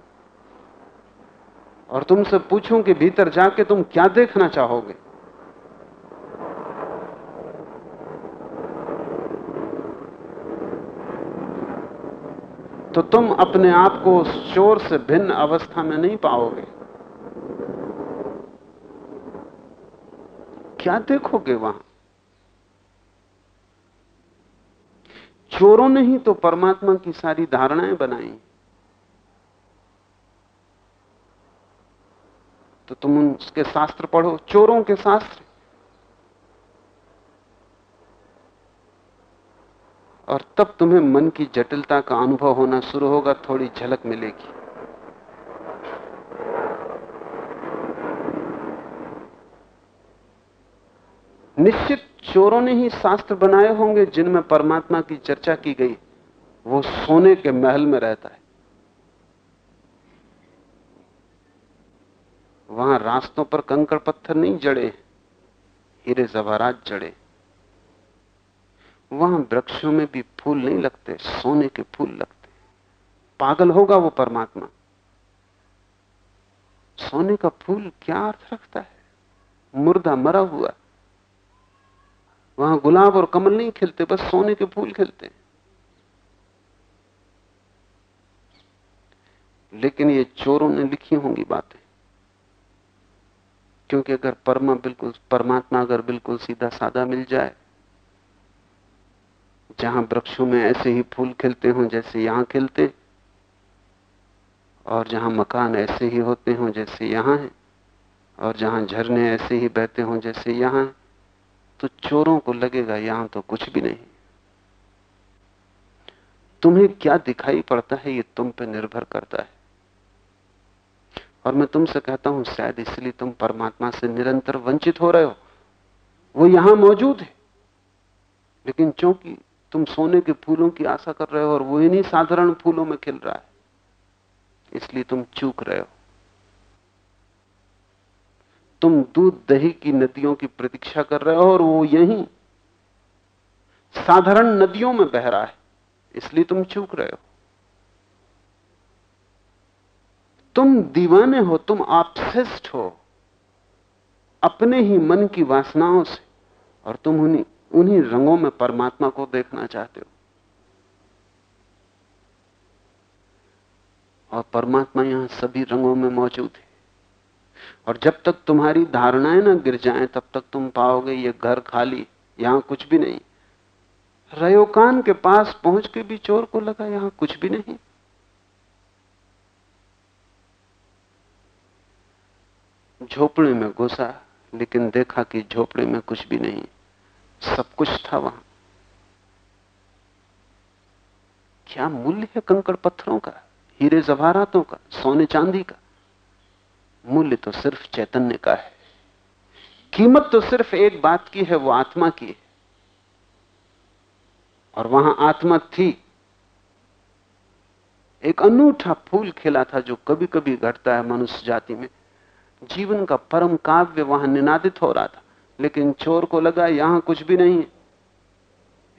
और तुमसे पूछूँ कि भीतर जाके तुम क्या देखना चाहोगे? तो तुम अपने आप को चोर से भिन्न अवस्था में नहीं पाओगे। क्या देखोगे वहाँ? चोरों ने ही तो परमात्मा की सारी धारणाएँ बनाई। तो तुम उसके शास्त्र पढ़ो, चोरों के शास्त्र। और तब तुम्हें मन की जटिलता का अनुभव होना शुरू होगा, थोड़ी झलक मिलेगी। निश्चित चोरों ने ही शास्त्र बनाए होंगे जिनमें परमात्मा की चर्चा की गई। वो सोने के महल में रहता है। वहाँ रास्तों पर कंकड़ पत्थर नहीं जड़े, हीरे जवारात जड़े। वहाँ वृक्षों में भी फूल नहीं लगते, सोने के फूल लगते। पागल होगा वो परमात्मा। सोने का फूल क्या अर्थ रखता है? मुर्दा मरा हुआ। वहाँ गुलाब और कमल नहीं खिलते, बस सोने के फूल खिलते लेकिन ये चोरों ने लिखी होंगी बातें। क्योंकि अगर परमा बिल्कुल, परमात्मा अगर बिल्कुल सीधा साधा मिल जाए जहाँ वृक्षों में ऐसे ही फूल खिलते हों जैसे यहाँ खिलते और जहाँ मकान ऐसे ही होते हों जैसे यहाँ है, और जहाँ झरने ऐसे ही बहते हों जैसे यहाँ है तो चोरों को लगेगा यहाँ तो कुछ भी नहीं। तुम्हें क्या दिखाई पड़ता है ये तुम पे निर्भर करता है? और मैं तुमसे कहता हूँ, शायद इसलिए तुम परमात्मा से निरंतर वंचित हो रहे हो। वो यहाँ मौजूद है। लेकिन चूँकि तुम सोने के फूलों की आशा कर रहे हो और वो इन्हीं साधारण फूलों में खिल रहा है। इसलिए तुम चूक रहे हो। तुम दूध दही की नदियों की प्रतीक्षा कर रहे हो और वो यहीं साधारण नदियों में बह रहा है। इसलिए तुम चूक रहे हो। तुम दीवाने हो, तुम ऑब्सेस्ड हो, अपने ही मन की वासनाओं से, और तुम उन्हीं उन्हीं रंगों में परमात्मा को देखना चाहते हो। और परमात्मा यहाँ सभी रंगों में मौजूद है। और जब तक तुम्हारी धारणाएँ ना गिर जाएँ, तब तक तुम पाओगे ये घर खाली, यहाँ कुछ भी नहीं। रयोकान के पास पहुँच के भी चोर को लगा, यहाँ कुछ भी नहीं। झोपड़े में घुसा, लेकिन देखा कि झोपड़े में कुछ भी नहीं। सब कुछ था वहाँ। क्या मूल्य है कंकड़ पत्थरों का, हीरे जवाहरातों का, सोने चांदी का? मूल्य तो सिर्फ़ चैतन्य का है। कीमत तो सिर्फ़ एक बात की है, वो आत्मा की है। और वहाँ आत्मा थी। एक अनूठा फूल खिला था जो कभी कभी घटता है मनुष्य जाति में। जीवन का परम काव्य वहाँ निनादित हो रहा था। लेकिन चोर को लगा, यहाँ कुछ भी नहीं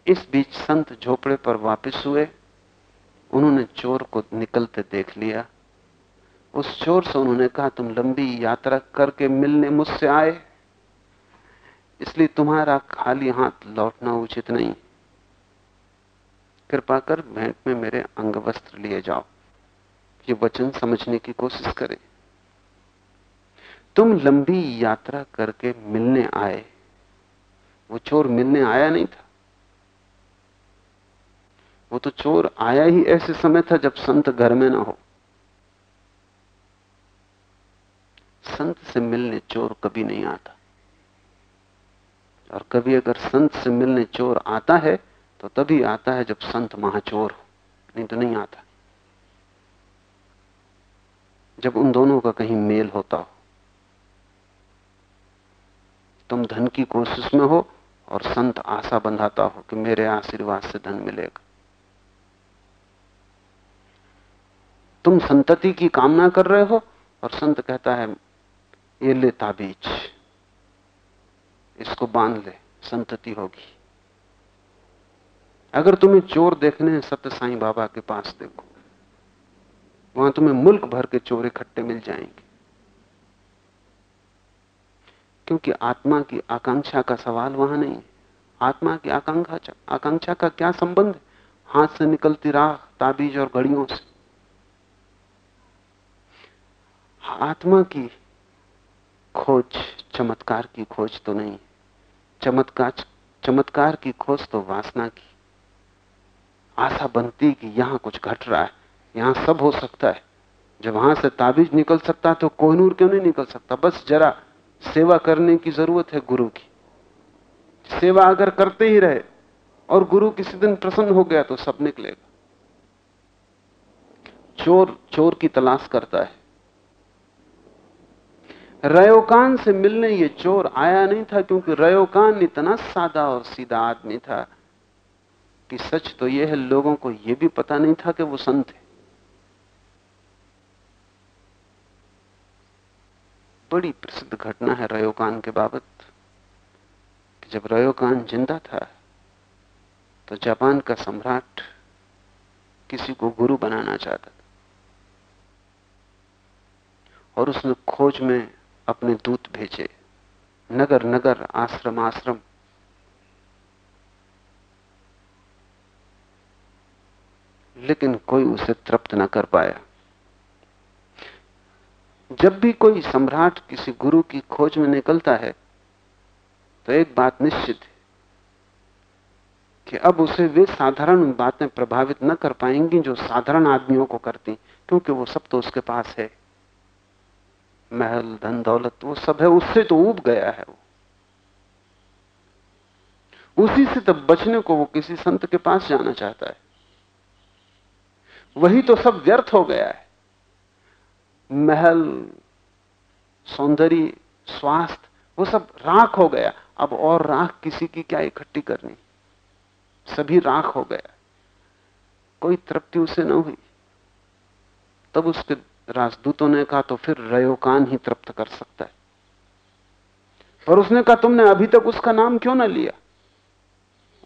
इस बीच संत झोपड़े पर वापस हुए। उन्होंने चोर को निकलते देख लिया। उस चोर से उन्होंने कहा, तुम लंबी यात्रा करके मिलने मुझसे आए। इसलिए तुम्हारा खाली हाथ लौटना उचित नहीं। कृपा कर भेंट में मेरे अंग वस्त्र लिए जाओ। ये वचन समझने की कोशिश करें। तुम लंबी यात्रा करके मिलने आए। वो चोर मिलने आया नहीं था। वो तो चोर आया ही ऐसे समय था जब संत घर में ना हो। संत से मिलने चोर कभी नहीं आता। और कभी अगर संत से मिलने चोर आता है तो तभी आता है जब संत महाचोर हो। नहीं तो नहीं आता। जब उन दोनों का कहीं मेल होता हो। तुम धन की कोशिश में हो और संत आशा बंधाता हो कि मेरे आशीर्वाद से धन मिलेगा। तुम संतति की कामना कर रहे हो और संत कहता है, ये ले ताबीज, इसको बाँध ले, संतति होगी। अगर तुम्हें चोर देखने हैं सत्य साईं बाबा के पास देखो, वहाँ तुम्हें मुल्क भर के चोर इकट्ठे मिल जाएँगे। क्योंकि आत्मा की आकांक्षा का सवाल वहाँ नहीं आत्मा की आकांक्षा आकांक्षा का क्या संबंध हाथ से निकलती राह, ताबीज और घड़ियों से। आत्मा की खोज, चमत्कार की खोज तो नहीं चमत्कार चमत्कार की खोज तो वासना की। आशा बनती कि यहाँ कुछ घट रहा है, यहाँ सब हो सकता है। जब वहाँ से ताबीज निकल सकता तो कोहनूर क्यों नहीं निकल सकता? बस जरा सेवा करने की ज़रूरत है गुरु की। सेवा अगर करते ही रहे और गुरु किसी दिन प्रसन्न हो गया तो सब निकलेगा। चोर चोर की तलाश करता है। रयोकान से मिलने ये चोर आया नहीं था क्योंकि रयोकान इतना सादा और सीधा आदमी था कि सच तो यह है, लोगों को यह भी पता नहीं था कि वो संत है। बड़ी प्रसिद्ध घटना है रयोकान के बाबत। कि जब रयोकान ज़िंदा था तो जापान का सम्राट किसी को गुरु बनाना चाहता था। और उसने खोज में अपने दूत भेजे, नगर नगर, आश्रम आश्रम। लेकिन कोई उसे तृप्त न कर पाया। जब भी कोई सम्राट किसी गुरु की खोज में निकलता है तो एक बात निश्चित है कि अब उसे वे साधारण बातें प्रभावित न कर पाएँगी जो साधारण आदमियों को करती, क्योंकि वो सब तो उसके पास है। महल, धन, दौलत, वो सब है, उससे तो उब गया है वो। उसी से तब बचने को वो किसी संत के पास जाना चाहता है। वही तो सब व्यर्थ हो गया है। महल, सौंदर्य, स्वास्थ्य, वो सब राख हो गया। अब और राख किसी की क्या इकट्ठी करनी? सभी राख हो गया। कोई तृप्ति उसे न हुई। तब उसके राजदूतों ने कहा तो फिर रयोकान ही तृप्त कर सकता है। पर उसने कहा, तुमने अभी तक उसका नाम क्यों ना लिया?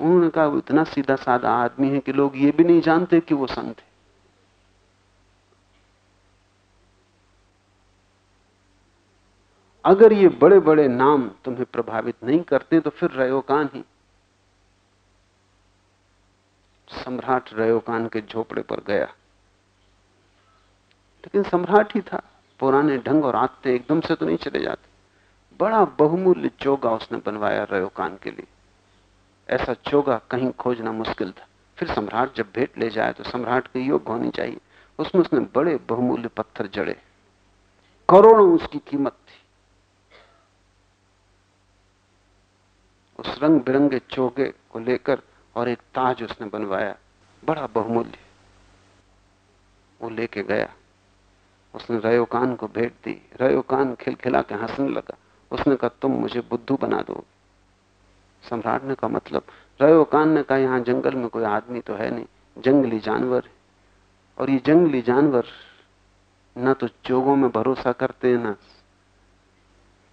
उन्होंने कहा, वो इतना सीधा साधा आदमी है कि लोग ये भी नहीं जानते कि वो संत है। अगर ये बड़े बड़े नाम तुम्हें प्रभावित नहीं करते तो फिर रयोकान ही। सम्राट रयोकान के झोपड़े पर गया। लेकिन सम्राट ही था। पुराने ढंग और आते एकदम से तो नहीं चले जाते। बड़ा बहुमूल्य चोगा उसने बनवाया रयोकान के लिए। ऐसा चोगा कहीं खोजना मुश्किल था। फिर सम्राट जब भेंट ले जाए तो सम्राट के योग्य होनी चाहिए। उसमें उसने बड़े बहुमूल्य पत्थर जड़े। करोड़ों उसकी कीमत थी। उस रंग बिरंगे चोगे को लेकर और एक ताज उसने बनवाया। बड़ा बहुमूल्य। वो लेके गया। उसने रयोकान को भेंट दी। रयोकान खिलखिला के हंसने लगा। उसने कहा, तुम मुझे बुद्धू बना दो सम्राट ने कहा मतलब रयोकान ने कहा, यहाँ जंगल में कोई आदमी तो है नहीं। जंगली जानवर है। और ये जंगली जानवर न तो चोगों में भरोसा करते न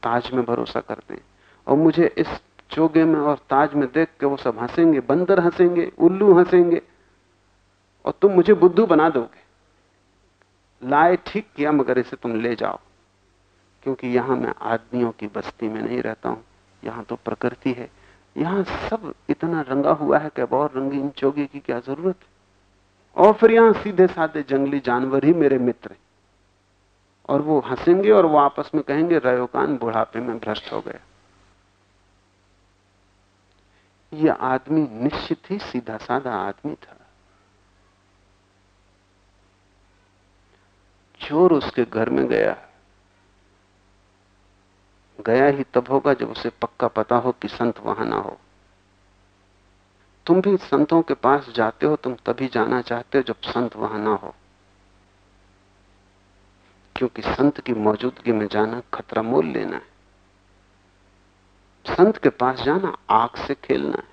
ताज में भरोसा करते हैं। और मुझे इस चोगे में और ताज में देख के वो सब हंसेंगे, बंदर हंसेंगे, उल्लू हंसेंगे। और तुम मुझे बुद्धू बना दोगे। लाए ठीक किया मगर इसे तुम ले जाओ। क्योंकि यहाँ मैं आदमियों की बस्ती में नहीं रहता हूँ। यहाँ तो प्रकृति है। यहाँ सब इतना रंगा हुआ है कि और रंगीन चोगे की क्या ज़रूरत? है और फिर यहाँ सीधे साधे जंगली जानवर ही मेरे मित्र हैं। और वो हंसेंगे और वो आपस में कहेंगे, रयोकान बुढ़ापे में भ्रष्ट हो गया। यह आदमी निश्चित ही सीधा साधा आदमी था। चोर उसके घर में गया। गया ही तब होगा जब उसे पक्का पता हो कि संत वहाँ ना हो। तुम भी संतों के पास जाते हो, तुम तभी जाना चाहते हो जब संत वहाँ ना हो। क्योंकि संत की मौजूदगी में जाना खतरा मोल लेना है। संत के पास जाना, आग से खेलना है।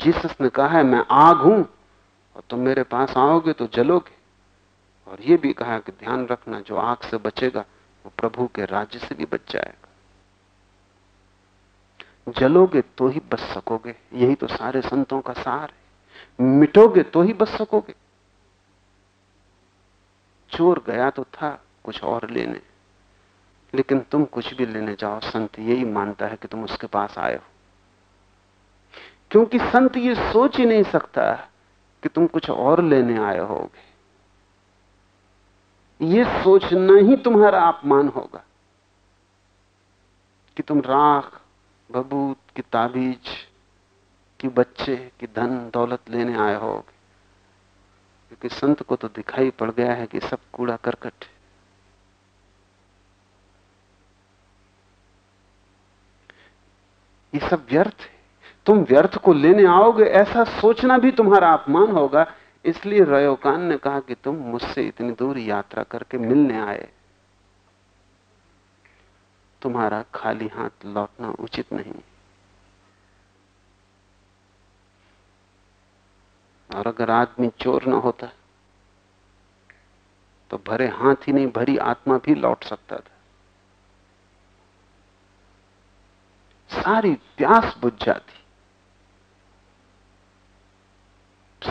जीसस ने कहा है, मैं आग हूँ और तुम मेरे पास आओगे तो जलोगे। और यह भी कहा कि ध्यान रखना, जो आग से बचेगा, वो प्रभु के राज्य से भी बच जाएगा। जलोगे तो ही बच सकोगे, यही तो सारे संतों का सार है। मिटोगे तो ही बच सकोगे। चोर गया तो था कुछ और लेने। लेकिन तुम कुछ भी लेने जाओ, संत यही मानता है कि तुम उसके पास आए हो। क्योंकि संत ये सोच ही नहीं सकता कि तुम कुछ और लेने आए होगे। ये सोचना ही तुम्हारा अपमान होगा कि तुम राख, बबूत की ताबीज, की बच्चे, की धन, दौलत लेने आए होगे। क्योंकि संत को तो दिखाई पड़ गया है कि सब कूड़ा करकट ये सब व्यर्थ है। तुम व्यर्थ को लेने आओगे, ऐसा सोचना भी तुम्हारा अपमान होगा। इसलिए रयोकान ने कहा कि तुम मुझसे इतनी दूर यात्रा करके मिलने आए। तुम्हारा खाली हाथ लौटना उचित नहीं। और अगर आदमी चोर ना होता तो भरे हाथ ही नहीं, भरी आत्मा भी लौट सकता था। सारी प्यास बुझ जाती।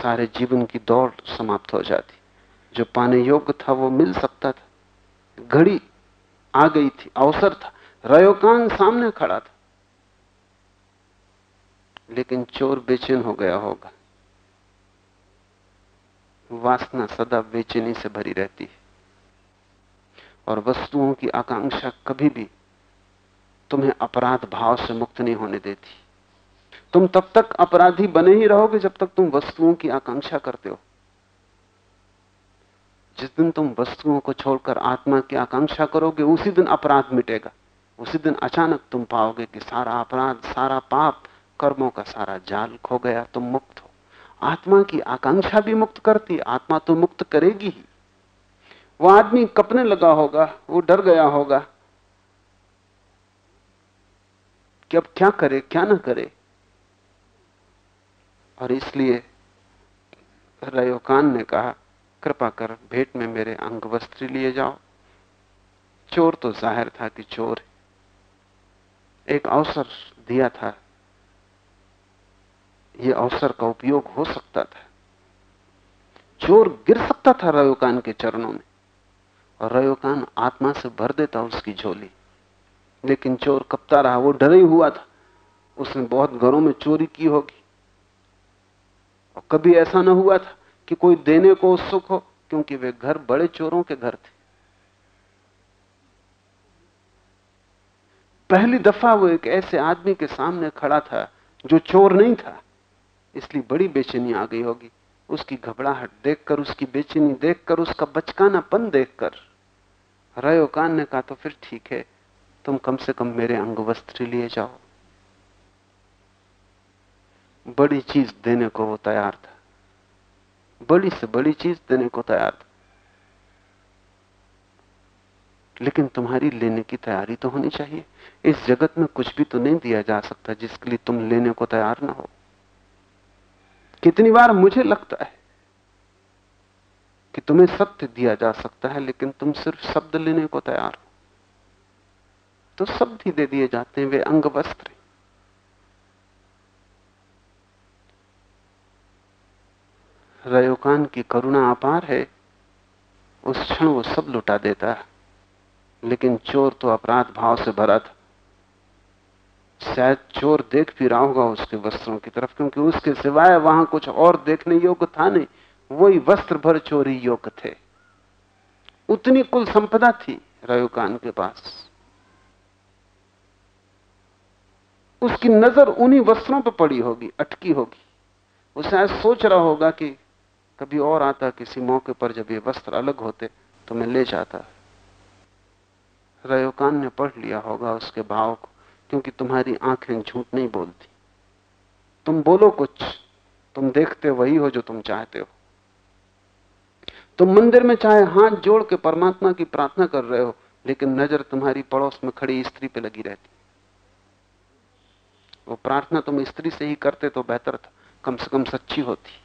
सारे जीवन की दौड़ समाप्त हो जाती। जो पाने योग्य था, वो मिल सकता था। घड़ी आ गई थी, अवसर था। रयोकान सामने खड़ा था। लेकिन चोर बेचैन हो गया होगा। वासना सदा बेचैनी से भरी रहती है। और वस्तुओं की आकांक्षा कभी भी तुम्हें अपराध भाव से मुक्त नहीं होने देती। तुम तब तक अपराधी बने ही रहोगे जब तक तुम वस्तुओं की आकांक्षा करते हो। जिस दिन तुम वस्तुओं को छोड़कर आत्मा की आकांक्षा करोगे, उसी दिन अपराध मिटेगा। उसी दिन अचानक तुम पाओगे कि सारा अपराध, सारा पाप, कर्मों का सारा जाल खो गया, तुम मुक्त हो। आत्मा की आकांक्षा भी मुक्त करती, आत्मा तो मुक्त करेगी ही। वो आदमी कपने लगा होगा, वो डर गया होगा कि अब क्या करे, क्या ना करे? और इसलिए रयोकान ने कहा, कृपा कर, भेंट में मेरे अंग वस्त्र लिए जाओ। चोर तो ज़ाहिर था कि चोर एक अवसर दिया था। यह अवसर का उपयोग हो सकता था। चोर गिर सकता था रयोकान के चरणों में। और रयोकान आत्मा से भर देता उसकी झोली। लेकिन चोर कपता रहा, वो डरे हुआ था। उसने बहुत घरों में चोरी की होगी। और कभी ऐसा ना हुआ था कि कोई देने को उत्सुक हो, क्योंकि वे घर बड़े चोरों के घर थे। पहली दफ़ा वो एक ऐसे आदमी के सामने खड़ा था, जो चोर नहीं था। इसलिए बड़ी बेचैनी आ गई होगी। उसकी घबराहट देखकर, उसकी बेचैनी देखकर, उसका बचकानापन देखकर। रयोकान ने कहा तो फिर ठीक है। तुम कम से कम मेरे अंग वस्त्र लिए जाओ। बड़ी चीज़ देने को वो तैयार था। बड़ी से बड़ी चीज़ देने को तैयार था। लेकिन तुम्हारी लेने की तैयारी तो होनी चाहिए। इस जगत में कुछ भी तो नहीं दिया जा सकता जिसके लिए तुम लेने को तैयार ना हो। कितनी बार मुझे लगता है कि तुम्हें सत्य दिया जा सकता है, लेकिन तुम सिर्फ़ शब्द लेने को तैयार तो शब्द ही दे दिए जाते हैं, वे अंग वस्त्र रयोकान की करुणा अपार है, उस क्षण वो सब लुटा देता है, लेकिन चोर तो अपराध भाव से भरा था। शायद चोर देख भी रहा होगा उसके वस्त्रों की तरफ़, क्योंकि उसके सिवाय वहाँ कुछ और देखने योग्य था नहीं, वही वस्त्र भर चोरी योग्य थे। उतनी कुल संपदा थी रयोकान के पास। उसकी नज़र उन्हीं वस्त्रों पर पड़ी होगी, अटकी होगी। वो शायद सोच रहा होगा कि कभी और आता, किसी मौके पर जब ये वस्त्र अलग होते तो मैं ले जाता। रयोकान ने पढ़ लिया होगा उसके भाव को, क्योंकि तुम्हारी आँखें झूठ नहीं बोलती। तुम बोलो कुछ, तुम देखते वही हो जो तुम चाहते हो। तुम मंदिर में चाहे हाथ जोड़ के परमात्मा की प्रार्थना कर रहे हो, लेकिन नज़र तुम्हारी पड़ोस में खड़ी स्त्री पे लगी रहती। वो प्रार्थना तुम स्त्री से ही करते तो बेहतर था। कम से कम सच्ची होती।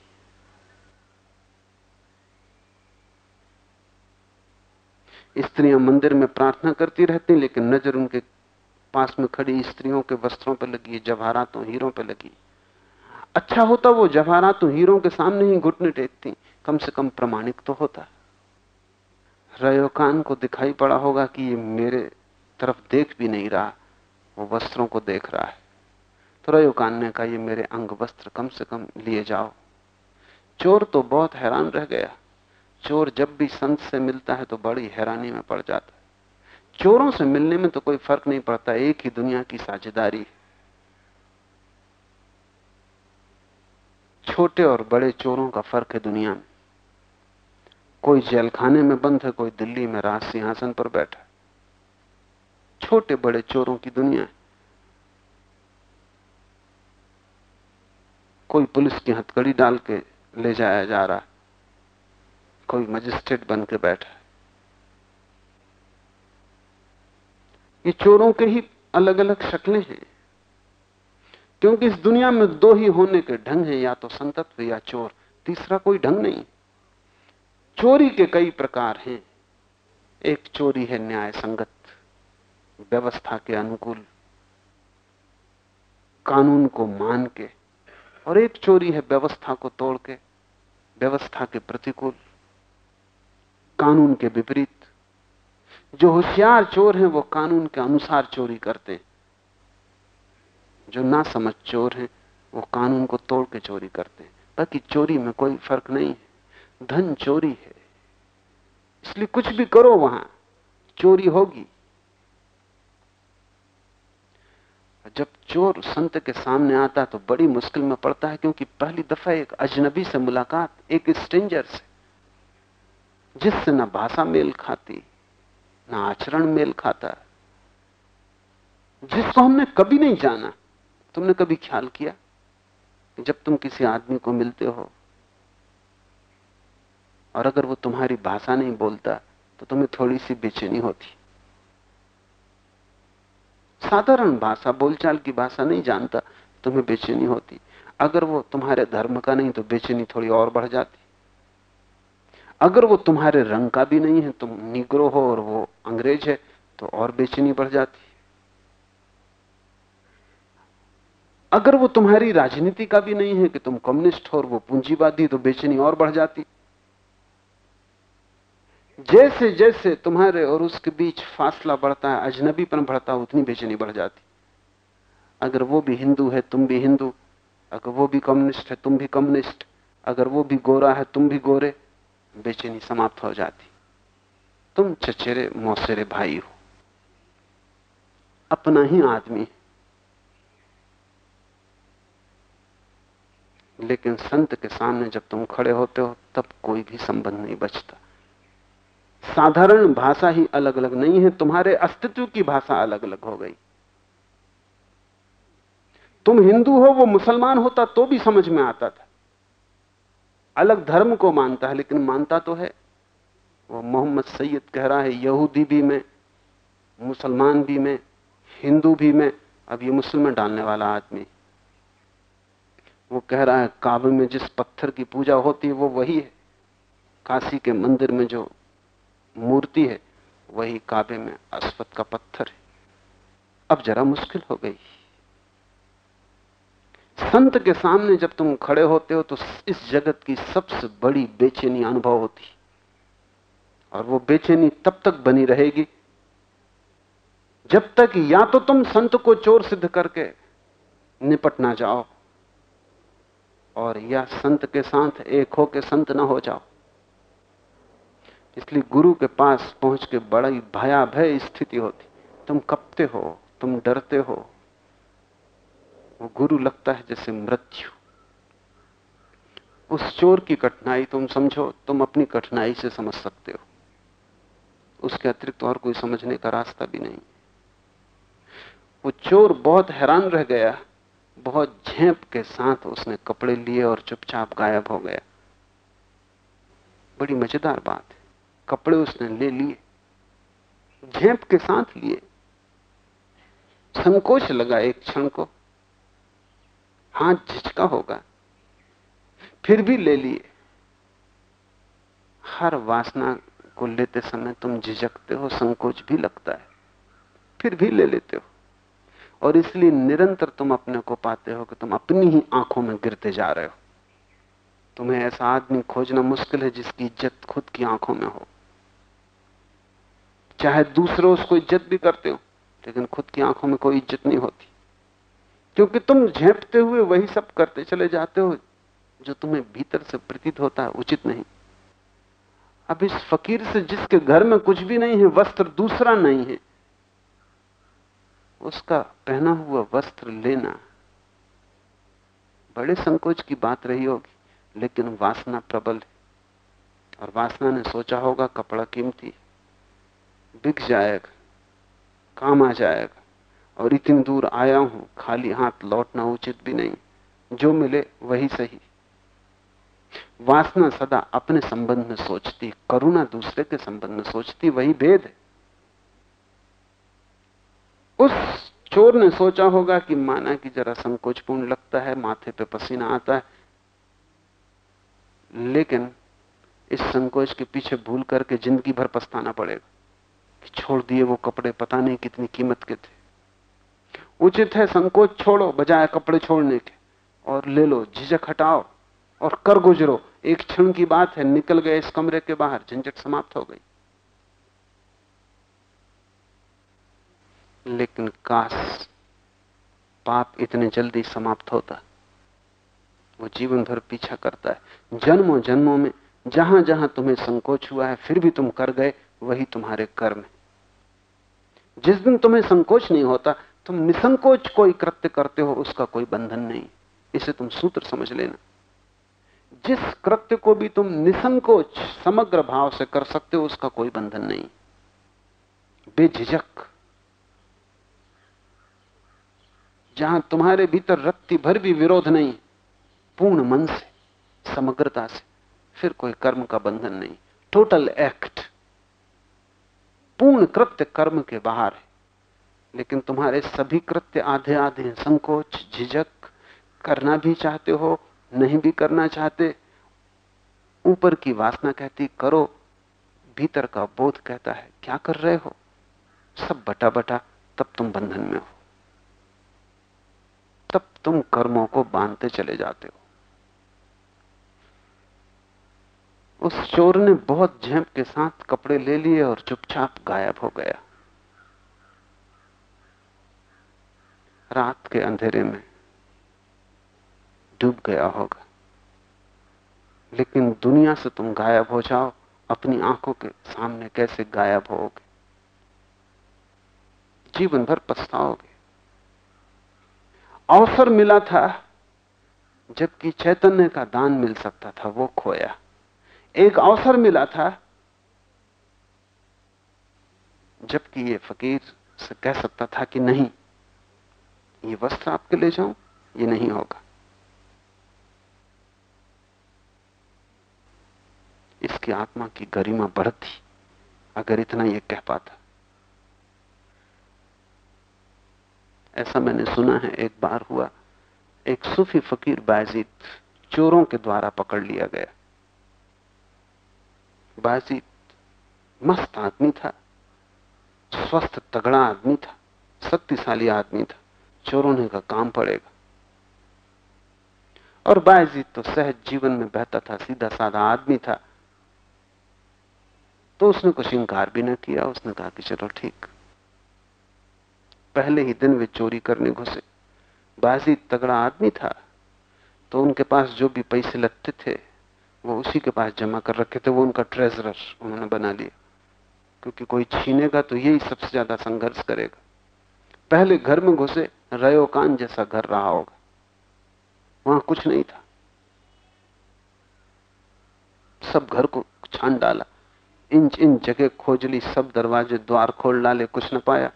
स्त्रियाँ मंदिर में प्रार्थना करती रहती, लेकिन नज़र उनके पास में खड़ी स्त्रियों के वस्त्रों पर लगी है जवाहरातों हीरों पर लगी। अच्छा होता वो जवाहरातों हीरों के सामने ही घुटने टेकती। कम से कम प्रमाणिक तो होता। रयोकान को दिखाई पड़ा होगा कि ये मेरे तरफ़ देख भी नहीं रहा, वो वस्त्रों को देख रहा है। तो रयोकान ने कहा ये मेरे अंग वस्त्र कम से कम लिए जाओ। चोर तो बहुत हैरान रह गया। चोर जब भी संत से मिलता है तो बड़ी हैरानी में पड़ जाता है। चोरों से मिलने में तो कोई फ़र्क नहीं पड़ता, एक ही दुनिया की साझेदारी। छोटे और बड़े चोरों का फ़र्क है दुनिया में। कोई जेलखाने में बंद है, कोई दिल्ली में राज सिंहासन पर बैठा छोटे बड़े चोरों की दुनिया है। कोई पुलिस की हथकड़ी डाल के ले जाया जा रहा है कोई मजिस्ट्रेट बन के बैठा। ये चोरों के ही अलग अलग शक्लें हैं, क्योंकि इस दुनिया में दो ही होने के ढंग हैं, या तो संतत्व या चोर, तीसरा कोई ढंग नहीं। चोरी के कई प्रकार हैं। एक चोरी है न्याय संगत व्यवस्था के अनुकूल, कानून को मान के और एक चोरी है व्यवस्था को तोड़ के, व्यवस्था के प्रतिकूल, कानून के विपरीत। जो होशियार चोर हैं, वो कानून के अनुसार चोरी करते हैं। जो ना समझ चोर हैं, वो कानून को तोड़ के चोरी करते हैं। बाकी चोरी में कोई फ़र्क नहीं है। धन चोरी है। इसलिए कुछ भी करो वहाँ, चोरी होगी। जब चोर संत के सामने आता तो बड़ी मुश्किल में पड़ता है, क्योंकि पहली दफ़ा एक अजनबी से मुलाकात, एक स्ट्रेंजर से, जिससे ना भाषा मेल खाती, ना आचरण मेल खाता, जिसको हमने कभी नहीं जाना। तुमने कभी ख्याल किया जब तुम किसी आदमी को मिलते हो और अगर वो तुम्हारी भाषा नहीं बोलता तो तुम्हें थोड़ी सी बेचैनी होती। साधारण भाषा, बोलचाल की भाषा नहीं जानता, तुम्हें बेचैनी होती। अगर वो तुम्हारे धर्म का नहीं तो बेचैनी थोड़ी और बढ़ जाती। अगर वो तुम्हारे रंग का भी नहीं है, तुम निग्रो हो और वो अंग्रेज़ है तो और बेचैनी बढ़ जाती। अगर वो तुम्हारी राजनीति का भी नहीं है कि तुम कम्युनिस्ट हो और वो पूंजीवादी तो बेचैनी और बढ़ जाती। जैसे जैसे तुम्हारे और उसके बीच फासला बढ़ता है अजनबीपन बढ़ता है, उतनी बेचैनी बढ़ जाती। अगर वो भी हिंदू है, तुम भी हिंदू। अगर वो भी कम्युनिस्ट है, तुम भी कम्युनिस्ट। अगर वो भी गोरा है, तुम भी गोरे। बेचैनी समाप्त हो जाती। तुम चचेरे, मौसेरे भाई हो। अपना ही आदमी लेकिन संत के सामने जब तुम खड़े होते हो, तब कोई भी संबंध नहीं बचता। साधारण भाषा ही अलग अलग नहीं है, तुम्हारे अस्तित्व की भाषा अलग अलग हो गई। तुम हिंदू हो, वो मुसलमान होता तो भी समझ में आता था। अलग धर्म को मानता है, लेकिन मानता तो है। वो मोहम्मद सैयद कह रहा है, यहूदी भी मैं, मुसलमान भी मैं, हिंदू भी मैं, अब ये मुस्लिम डालने वाला आदमी। वो कह रहा है काबे में जिस पत्थर की पूजा होती है, वो वही है। काशी के मंदिर में जो मूर्ति है, वही काबे में अस्वत का पत्थर है। अब जरा मुश्किल हो गई। संत के सामने जब तुम खड़े होते हो तो इस जगत की सबसे बड़ी बेचैनी अनुभव होती। और वो बेचैनी तब तक बनी रहेगी, जब तक या तो तुम संत को चोर सिद्ध करके निपट ना जाओ, और या संत के साथ एक हो के संत ना हो जाओ। इसलिए गुरु के पास पहुँच के बड़ा बड़ी भयाभय स्थिति होती। तुम कपते हो, तुम डरते हो। वो गुरु लगता है जैसे मृत्यु। उस चोर की कठिनाई तुम समझो, तुम अपनी कठिनाई से समझ सकते हो। उसके अतिरिक्त और कोई समझने का रास्ता भी नहीं। वो चोर बहुत हैरान रह गया, बहुत झेप के साथ उसने कपड़े लिए और चुपचाप गायब हो गया। बड़ी मज़ेदार बात है। कपड़े उसने ले लिए, झेप के साथ लिए। संकोच लगा एक क्षण को, हाथ झिझका होगा, फिर भी ले लिए। हर वासना को लेते समय तुम झिझकते हो, संकोच भी लगता है, फिर भी ले लेते हो। और इसलिए निरंतर तुम अपने को पाते हो कि तुम अपनी ही आँखों में गिरते जा रहे हो। तुम्हें ऐसा आदमी खोजना मुश्किल है जिसकी इज़्ज़त खुद की आँखों में हो। चाहे दूसरे उसको इज़्ज़त भी करते हो, लेकिन खुद की आँखों में कोई इज़्ज़त नहीं होती। क्योंकि तुम झेपते हुए वही सब करते चले जाते हो, जो तुम्हें भीतर से प्रतीत होता है, उचित नहीं। अब इस फकीर से जिसके घर में कुछ भी नहीं है, वस्त्र दूसरा नहीं है, उसका पहना हुआ वस्त्र लेना। बड़े संकोच की बात रही होगी, लेकिन वासना प्रबल है। और वासना ने सोचा होगा, कपड़ा कीमती बिक जाएगा, काम आ जाएगा। और इतनी दूर आया हूँ, खाली हाथ लौटना उचित भी नहीं। जो मिले वही सही। वासना सदा अपने संबंध में सोचती, करुणा दूसरे के संबंध में सोचती, वही भेद है। उस चोर ने सोचा होगा कि माना कि जरा संकोचपूर्ण लगता है, माथे पे पसीना आता है। लेकिन इस संकोच के पीछे भूल करके ज़िंदगी भर पछताना पड़ेगा। कि छोड़ दिए वो कपड़े, पता नहीं कितनी कीमत के थे। उचित है संकोच छोड़ो, बजाय कपड़े छोड़ने के। और ले लो, झिझक हटाओ और कर गुजरो। एक क्षण की बात है, निकल गए इस कमरे के बाहर, झंझट समाप्त हो गई। लेकिन काश पाप इतने जल्दी समाप्त होता। वो जीवन भर पीछा करता है। जन्मों जन्मों में जहाँ जहाँ तुम्हें संकोच हुआ है, फिर भी तुम कर गए। वही तुम्हारे कर्म है। जिस दिन तुम्हें संकोच नहीं होता, तुम निसंकोच कोई कृत्य करते हो, उसका कोई बंधन नहीं। इसे तुम सूत्र समझ लेना। जिस कृत्य को भी तुम निसंकोच, समग्र भाव से कर सकते हो, उसका कोई बंधन नहीं। बेझिझक। जहाँ तुम्हारे भीतर रत्ती भर भी विरोध नहीं, पूर्ण मन से, समग्रता से, फिर कोई कर्म का बंधन नहीं। टोटल एक्ट पूर्ण कृत्य कर्म के बाहर है। लेकिन तुम्हारे सभी कृत्य आधे आधे संकोच, झिझक, करना भी चाहते हो, नहीं भी करना चाहते, ऊपर की वासना कहती, करो। भीतर का बोध कहता है, क्या कर रहे हो? सब बटा बटा तब तुम बंधन में हो। तब तुम कर्मों को बांधते चले जाते हो। उस चोर ने बहुत झेप के साथ कपड़े ले लिए और चुपचाप गायब हो गया। रात के अंधेरे में डूब गया होगा। लेकिन दुनिया से तुम गायब हो जाओ, अपनी आँखों के सामने कैसे गायब होगे? जीवन भर पछताओगे। अवसर मिला था, जबकि चैतन्य का दान मिल सकता था, वो खोया। एक अवसर मिला था, जबकि ये फकीर से कह सकता था कि नहीं, ये वस्त्र आपके ले जाऊँ, ये नहीं होगा। इसकी आत्मा की गरिमा बढ़ती, अगर इतना यह कह पाता। ऐसा मैंने सुना है, एक बार हुआ, एक सूफी फकीर बाजीद चोरों के द्वारा पकड़ लिया गया। बाजीद मस्त आदमी था, स्वस्थ, तगड़ा आदमी था, शक्तिशाली आदमी था, चोरों ने का काम पड़ेगा। और बाजीद तो सहज जीवन में बहता था, सीधा साधा आदमी था। तो उसने कुछ इंकार भी ना किया, उसने कहा कि चलो ठीक। पहले ही दिन वे चोरी करने घुसे। बाजी तगड़ा आदमी था तो उनके पास जो भी पैसे लगते थे वो उसी के पास जमा कर रखे थे, वो उनका ट्रेजरर उन्होंने बना लिया। क्योंकि कोई छीनेगा तो यही सबसे ज़्यादा संघर्ष करेगा। पहले घर में घुसे, रयोकान जैसा घर रहा होगा। वहाँ कुछ नहीं था। सब घर को छान डाला। इंच इंच जगह खोज ली, सब दरवाजे द्वार खोल डाले, कुछ न पाया।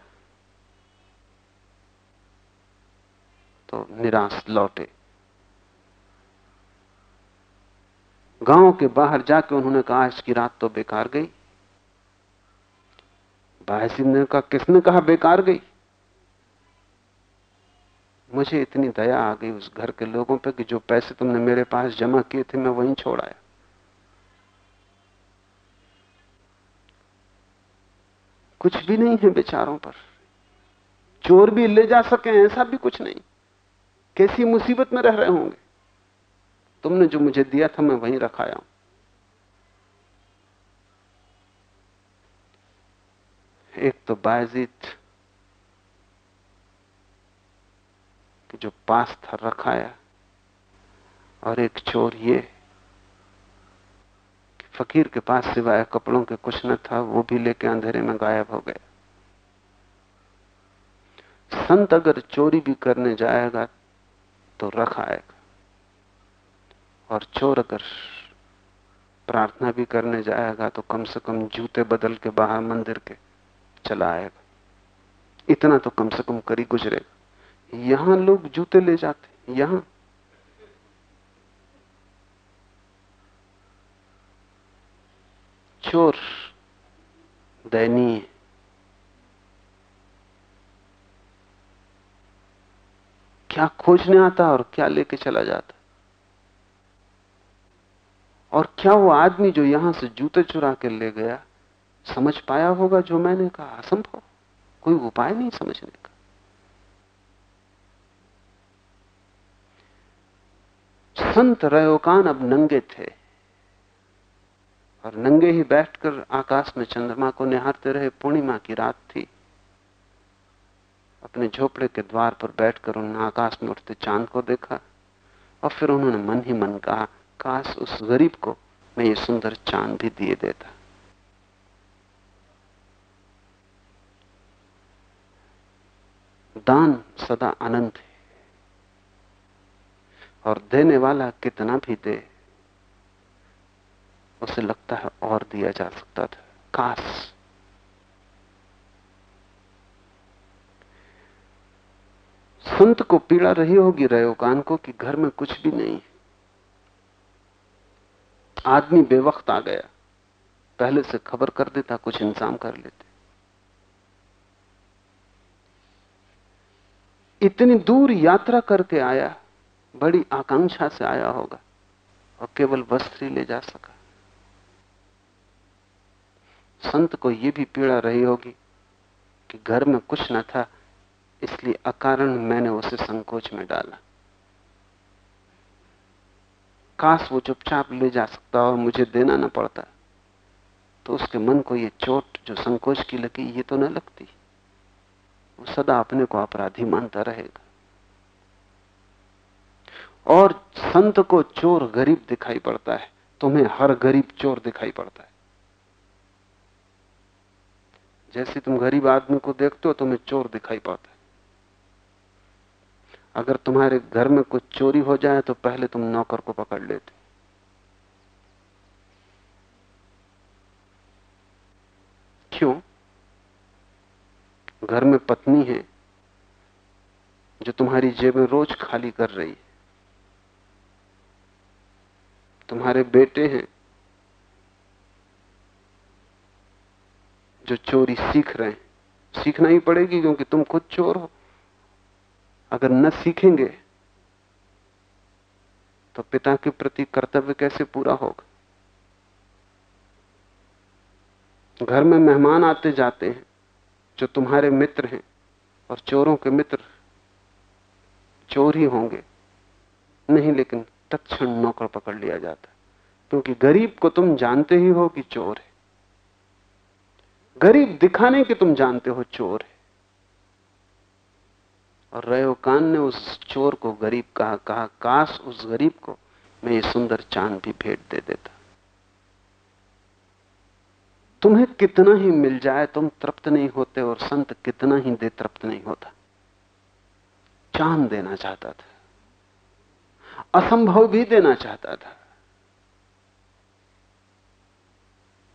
तो निराश लौटे। गाँव के बाहर जाके उन्होंने कहा, आज की रात तो बेकार गई। बाहसी ने कहा, किसने कहा बेकार गई? मुझे इतनी दया आ गई उस घर के लोगों पे कि जो पैसे तुमने मेरे पास जमा किए थे, मैं वहीं छोड़ आया। कुछ भी नहीं है बेचारों पर। चोर भी ले जा सके, ऐसा भी कुछ नहीं। कैसी मुसीबत में रह रहे होंगे? तुमने जो मुझे दिया था, मैं वहीं रखाया हूँ। एक तो बायजीत जो पास था रखाया और एक चोर ये फकीर के पास सिवाय कपड़ों के कुछ न था, वो भी लेके अंधेरे में गायब हो गया। संत अगर चोरी भी करने जाएगा तो रख आएगा। और चोर अगर प्रार्थना भी करने जाएगा तो कम से कम जूते बदल के बाहर मंदिर के चला आएगा। इतना तो कम से कम करी गुजरेगा। यहाँ लोग जूते ले जाते यहाँ। चोर दयनीय क्या खोजने आता और क्या लेके चला जाता? और क्या वो आदमी जो यहाँ से जूते चुरा के ले गया, समझ पाया होगा जो मैंने कहा? असंभव। कोई उपाय नहीं समझने का। संत रयोकान अब नंगे थे और नंगे ही बैठकर आकाश में चंद्रमा को निहारते रहे। पूर्णिमा की रात थी। अपने झोपड़े के द्वार पर बैठकर उन्होंने आकाश में उठते चाँद को देखा और फिर उन्होंने मन ही मन कहा काश उस गरीब को मैं ये सुंदर चाँद भी दिए देता। दान सदा अनंत है। और देने वाला कितना भी दे, उसे लगता है और दिया जा सकता था। काश। संत को पीड़ा रही होगी रयोकान को कि घर में कुछ भी नहीं आदमी बेवक्त आ गया। पहले से खबर कर देता, कुछ इंतज़ाम कर लेते। इतनी दूर यात्रा करके आया, बड़ी आकांक्षा से आया होगा, और केवल वस्त्र ले जा सका। संत को यह भी पीड़ा रही होगी कि घर में कुछ न था, इसलिए अकारण मैंने उसे संकोच में डाला। काश वो चुपचाप ले जा सकता और मुझे देना ना पड़ता। तो उसके मन को ये चोट जो संकोच की लगी, ये तो न लगती। वो सदा अपने को अपराधी मानता रहेगा। और संत को चोर गरीब दिखाई पड़ता है। तुम्हें हर गरीब चोर दिखाई पड़ता है। जैसे तुम गरीब आदमी को देखते हो, तुम्हें चोर दिखाई पड़ता है। अगर तुम्हारे घर में कुछ चोरी हो जाए तो पहले तुम नौकर को पकड़ लेते। क्यों? घर में पत्नी है जो तुम्हारी जेबें रोज खाली कर रही है। तुम्हारे बेटे हैं जो चोरी सीख रहे हैं। सीखना ही पड़ेगी क्योंकि तुम खुद चोर हो। अगर न सीखेंगे तो पिता के प्रति कर्तव्य कैसे पूरा होगा? घर में मेहमान आते जाते हैं, जो तुम्हारे मित्र हैं, और चोरों के मित्र चोर ही होंगे। नहीं, लेकिन तत्क्षण नौकर पकड़ लिया जाता क्योंकि गरीब को तुम जानते ही हो कि चोर है। गरीब दिखाने के तुम जानते हो चोर है। और रयोकान ने उस चोर को गरीब कहा कहा, काश उस गरीब को मैं ये सुंदर चाँद भी भेंट दे देता। तुम्हें कितना ही मिल जाए, तुम तृप्त नहीं होते और संत कितना ही दे तृप्त नहीं होता। चाँद देना चाहता था, असंभव भी देना चाहता था।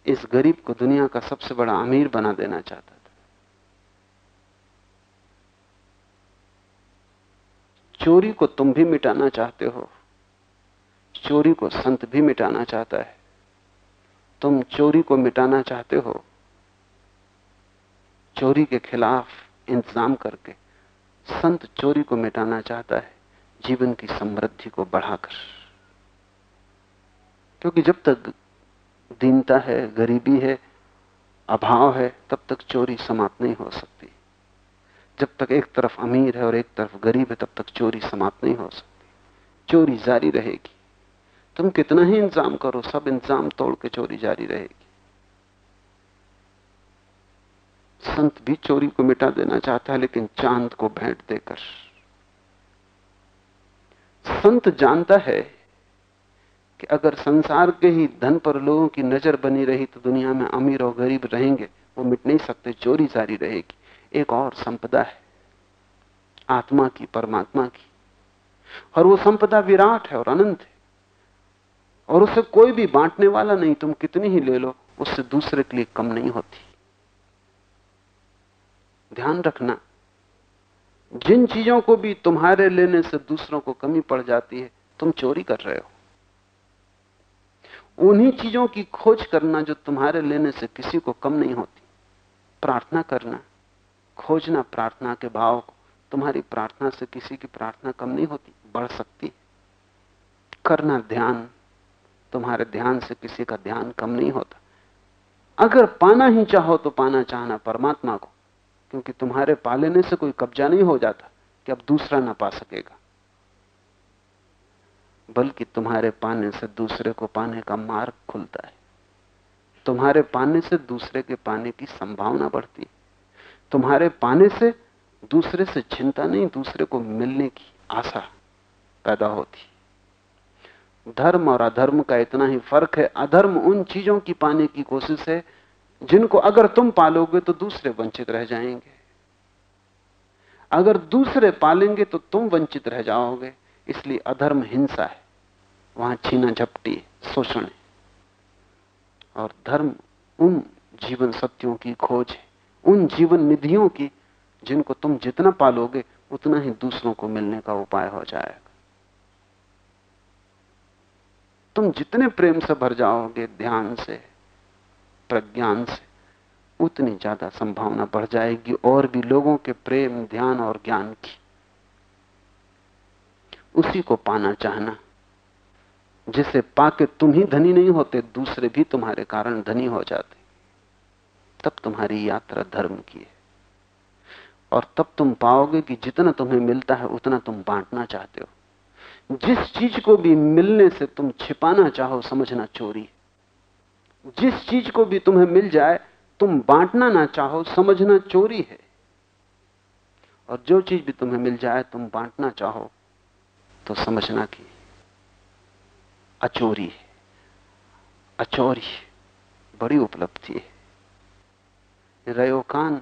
इस गरीब को दुनिया का सबसे बड़ा अमीर बना देना चाहता था चोरी को तुम भी मिटाना चाहते हो। चोरी को संत भी मिटाना चाहता है। तुम चोरी को मिटाना चाहते हो। चोरी के खिलाफ इंतज़ाम करके संत चोरी को मिटाना चाहता है, जीवन की समृद्धि को बढ़ाकर। क्योंकि जब तक दीनता है, गरीबी है, अभाव है, तब तक चोरी समाप्त नहीं हो सकती। जब तक एक तरफ़ अमीर है और एक तरफ़ गरीब है, तब तक चोरी समाप्त नहीं हो सकती। चोरी जारी रहेगी। तुम कितना ही इंतज़ाम करो, सब इंतज़ाम तोड़ के चोरी जारी रहेगी। संत भी चोरी को मिटा देना चाहता है, लेकिन चाँद को भेंट देकर। संत जानता है कि अगर संसार के ही धन पर लोगों की नज़र बनी रही तो दुनिया में अमीर और गरीब रहेंगे, वो मिट नहीं सकते, चोरी जारी रहेगी। एक और संपदा है, आत्मा की, परमात्मा की। और वो संपदा विराट है और अनंत है। और उसे कोई भी बांटने वाला नहीं, तुम कितनी ही ले लो, उससे दूसरे के लिए कम नहीं होती। ध्यान रखना, जिन चीज़ों को भी तुम्हारे लेने से दूसरों को कमी पड़ जाती है, तुम चोरी कर रहे हो। उन्हीं चीज़ों की खोज करना जो तुम्हारे लेने से किसी को कम नहीं होती। प्रार्थना करना खोजना प्रार्थना के भाव को, तुम्हारी प्रार्थना से किसी की प्रार्थना कम नहीं होती, बढ़ सकती करना ध्यान, तुम्हारे ध्यान से किसी का ध्यान कम नहीं होता। अगर पाना ही चाहो तो पाना चाहना परमात्मा को, क्योंकि तुम्हारे पा लेने से कोई कब्जा नहीं हो जाता कि अब दूसरा ना पा सकेगा। बल्कि तुम्हारे पाने से दूसरे को पाने का मार्ग खुलता है। तुम्हारे पाने से दूसरे के पाने की संभावना बढ़ती है। तुम्हारे पाने से, दूसरे से चिंता नहीं, दूसरे को मिलने की आशा पैदा होती। धर्म और अधर्म का इतना ही फ़र्क है। अधर्म उन चीज़ों की पाने की कोशिश है, जिनको अगर तुम पालोगे तो दूसरे वंचित रह जाएँगे। अगर दूसरे पालेंगे तो तुम वंचित रह जाओगे। इसलिए अधर्म हिंसा है। वहाँ छीना झपटी शोषण है। और धर्म उन जीवन सत्यों की खोज है। उन जीवन निधियों की जिनको तुम जितना पालोगे, उतना ही दूसरों को मिलने का उपाय हो जाएगा। तुम जितने प्रेम से भर जाओगे, ध्यान से, प्रज्ञान से, उतनी ज़्यादा संभावना बढ़ जाएगी और भी लोगों के प्रेम, ध्यान और ज्ञान की। उसी को पाना चाहना, जिसे पाके तुम ही धनी नहीं होते, दूसरे भी तुम्हारे कारण धनी हो जाते। तब तुम्हारी यात्रा धर्म की है। और तब तुम पाओगे कि जितना तुम्हें मिलता है, उतना तुम बांटना चाहते हो। जिस चीज़ को भी मिलने से तुम छिपाना चाहो, समझना चोरी जिस चीज़ को भी तुम्हें मिल जाए, तुम बांटना ना चाहो, समझना चोरी है। और जो चीज़ भी तुम्हें मिल जाए, तुम बांटना चाहो तो समझना कि अचोरी है। अचोरी बड़ी उपलब्धि है। रयोकान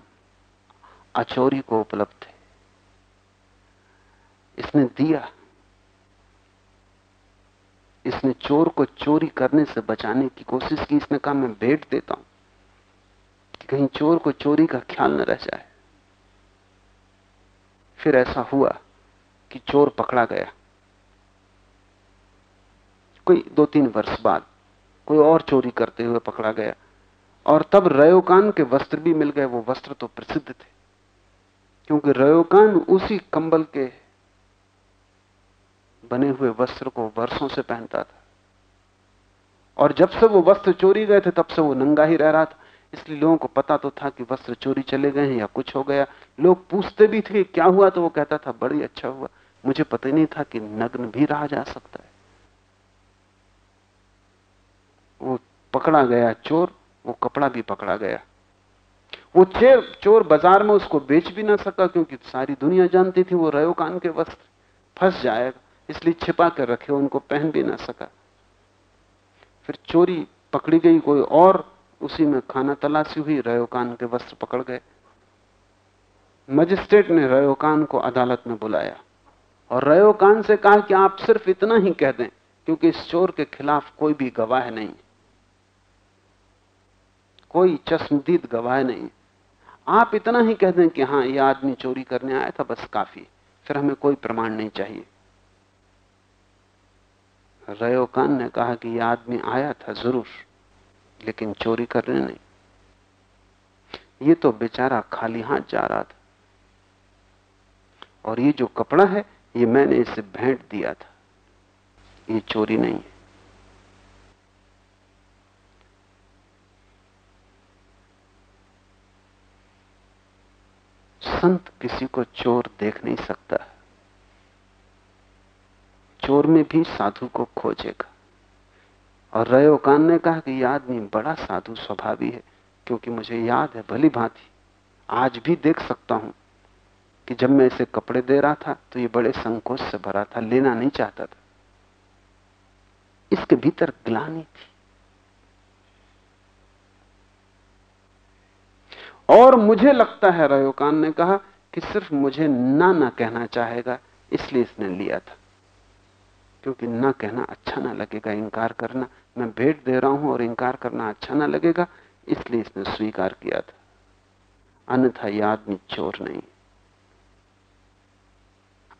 अचोरी को उपलब्ध है। इसने दिया, इसने चोर को चोरी करने से बचाने की कोशिश की, इसने कहा, मैं भेंट देता हूँ कि कहीं चोर को चोरी का ख्याल न रह जाए। फिर ऐसा हुआ कि चोर पकड़ा गया। कोई दो तीन वर्ष बाद कोई और चोरी करते हुए पकड़ा गया। और तब रयोकान के वस्त्र भी मिल गए, वो वस्त्र तो प्रसिद्ध थे। क्योंकि रयोकान उसी कंबल के बने हुए वस्त्र को वर्षों से पहनता था। और जब से वो वस्त्र चोरी गए थे, तब से वो नंगा ही रह रहा था। इसलिए लोगों को पता तो था कि वस्त्र चोरी चले गए हैं या कुछ हो गया। लोग पूछते भी थे क्या हुआ तो वो कहता था, बड़ी अच्छा हुआ। मुझे पता ही नहीं था कि नग्न भी रहा जा सकता है। वो पकड़ा गया चोर वो कपड़ा भी पकड़ा गया। वो चेर, चोर बाज़ार में उसको बेच भी ना सका क्योंकि सारी दुनिया जानती थी वो रयो कान के वस्त्र। फंस जाएगा, इसलिए छिपा कर रखे, उनको पहन भी ना सका। फिर चोरी पकड़ी गई कोई और, उसी में खाना तलाशी हुई, रयोकान के वस्त्र पकड़ गए। मजिस्ट्रेट ने रयोकान को अदालत में बुलाया और रयोकान से कहा कि आप सिर्फ़ इतना ही कह दें, क्योंकि इस चोर के खिलाफ कोई भी गवाह नहीं। कोई चश्मदीद गवाह नहीं। आप इतना ही कह दें कि हाँ यह आदमी चोरी करने आया था, बस काफ़ी। फिर हमें कोई प्रमाण नहीं चाहिए। रयोकान ने कहा कि यह आदमी आया था ज़रूर, लेकिन चोरी करने नहीं। ये तो बेचारा खाली हाथ जा रहा था। और ये जो कपड़ा है, ये मैंने इसे भेंट दिया था। ये चोरी नहीं है। संत किसी को चोर देख नहीं सकता। चोर में भी साधु को खोजेगा। और रयोकान ने कहा कि यह आदमी बड़ा साधु स्वभावी है, क्योंकि मुझे याद है, भली भांति, आज भी देख सकता हूँ कि जब मैं इसे कपड़े दे रहा था तो ये बड़े संकोच से भरा था, लेना नहीं चाहता था। इसके भीतर ग्लानी थी। और मुझे लगता है रयोकान ने कहा कि सिर्फ़ मुझे ना ना कहना चाहेगा, इसलिए इसने लिया था। क्योंकि ना कहना अच्छा ना लगेगा इंकार करना, मैं भेंट दे रहा हूँ और इंकार करना अच्छा ना लगेगा, इसलिए इसने स्वीकार किया था। अन्यथा यह आदमी चोर नहीं।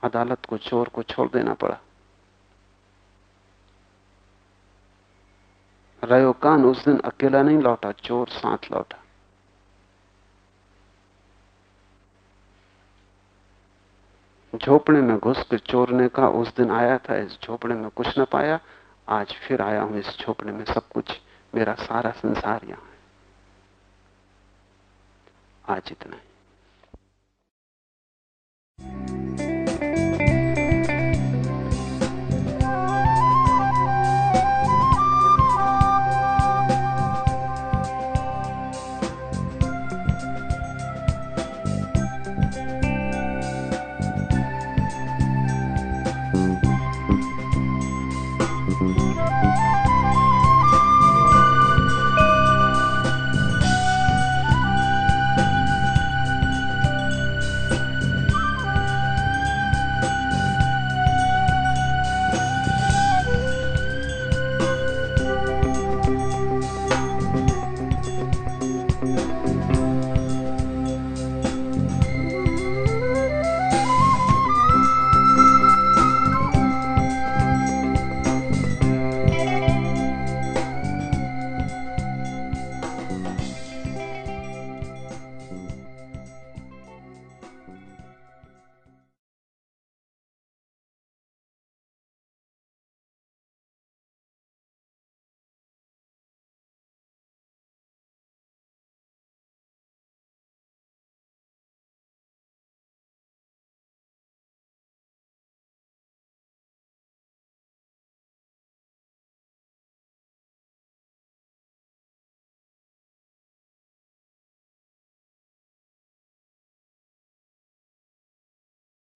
अदालत को चोर को छोड़ देना पड़ा। रयोकान उस दिन अकेला नहीं लौटा, चोर साथ लौटा। झोपड़े में घुस के चोरने का उस दिन आया था, इस झोपड़े में कुछ न पाया, आज फिर आया हूँ इस झोपड़े में सब कुछ, मेरा सारा संसार यहाँ है। आज इतना ही।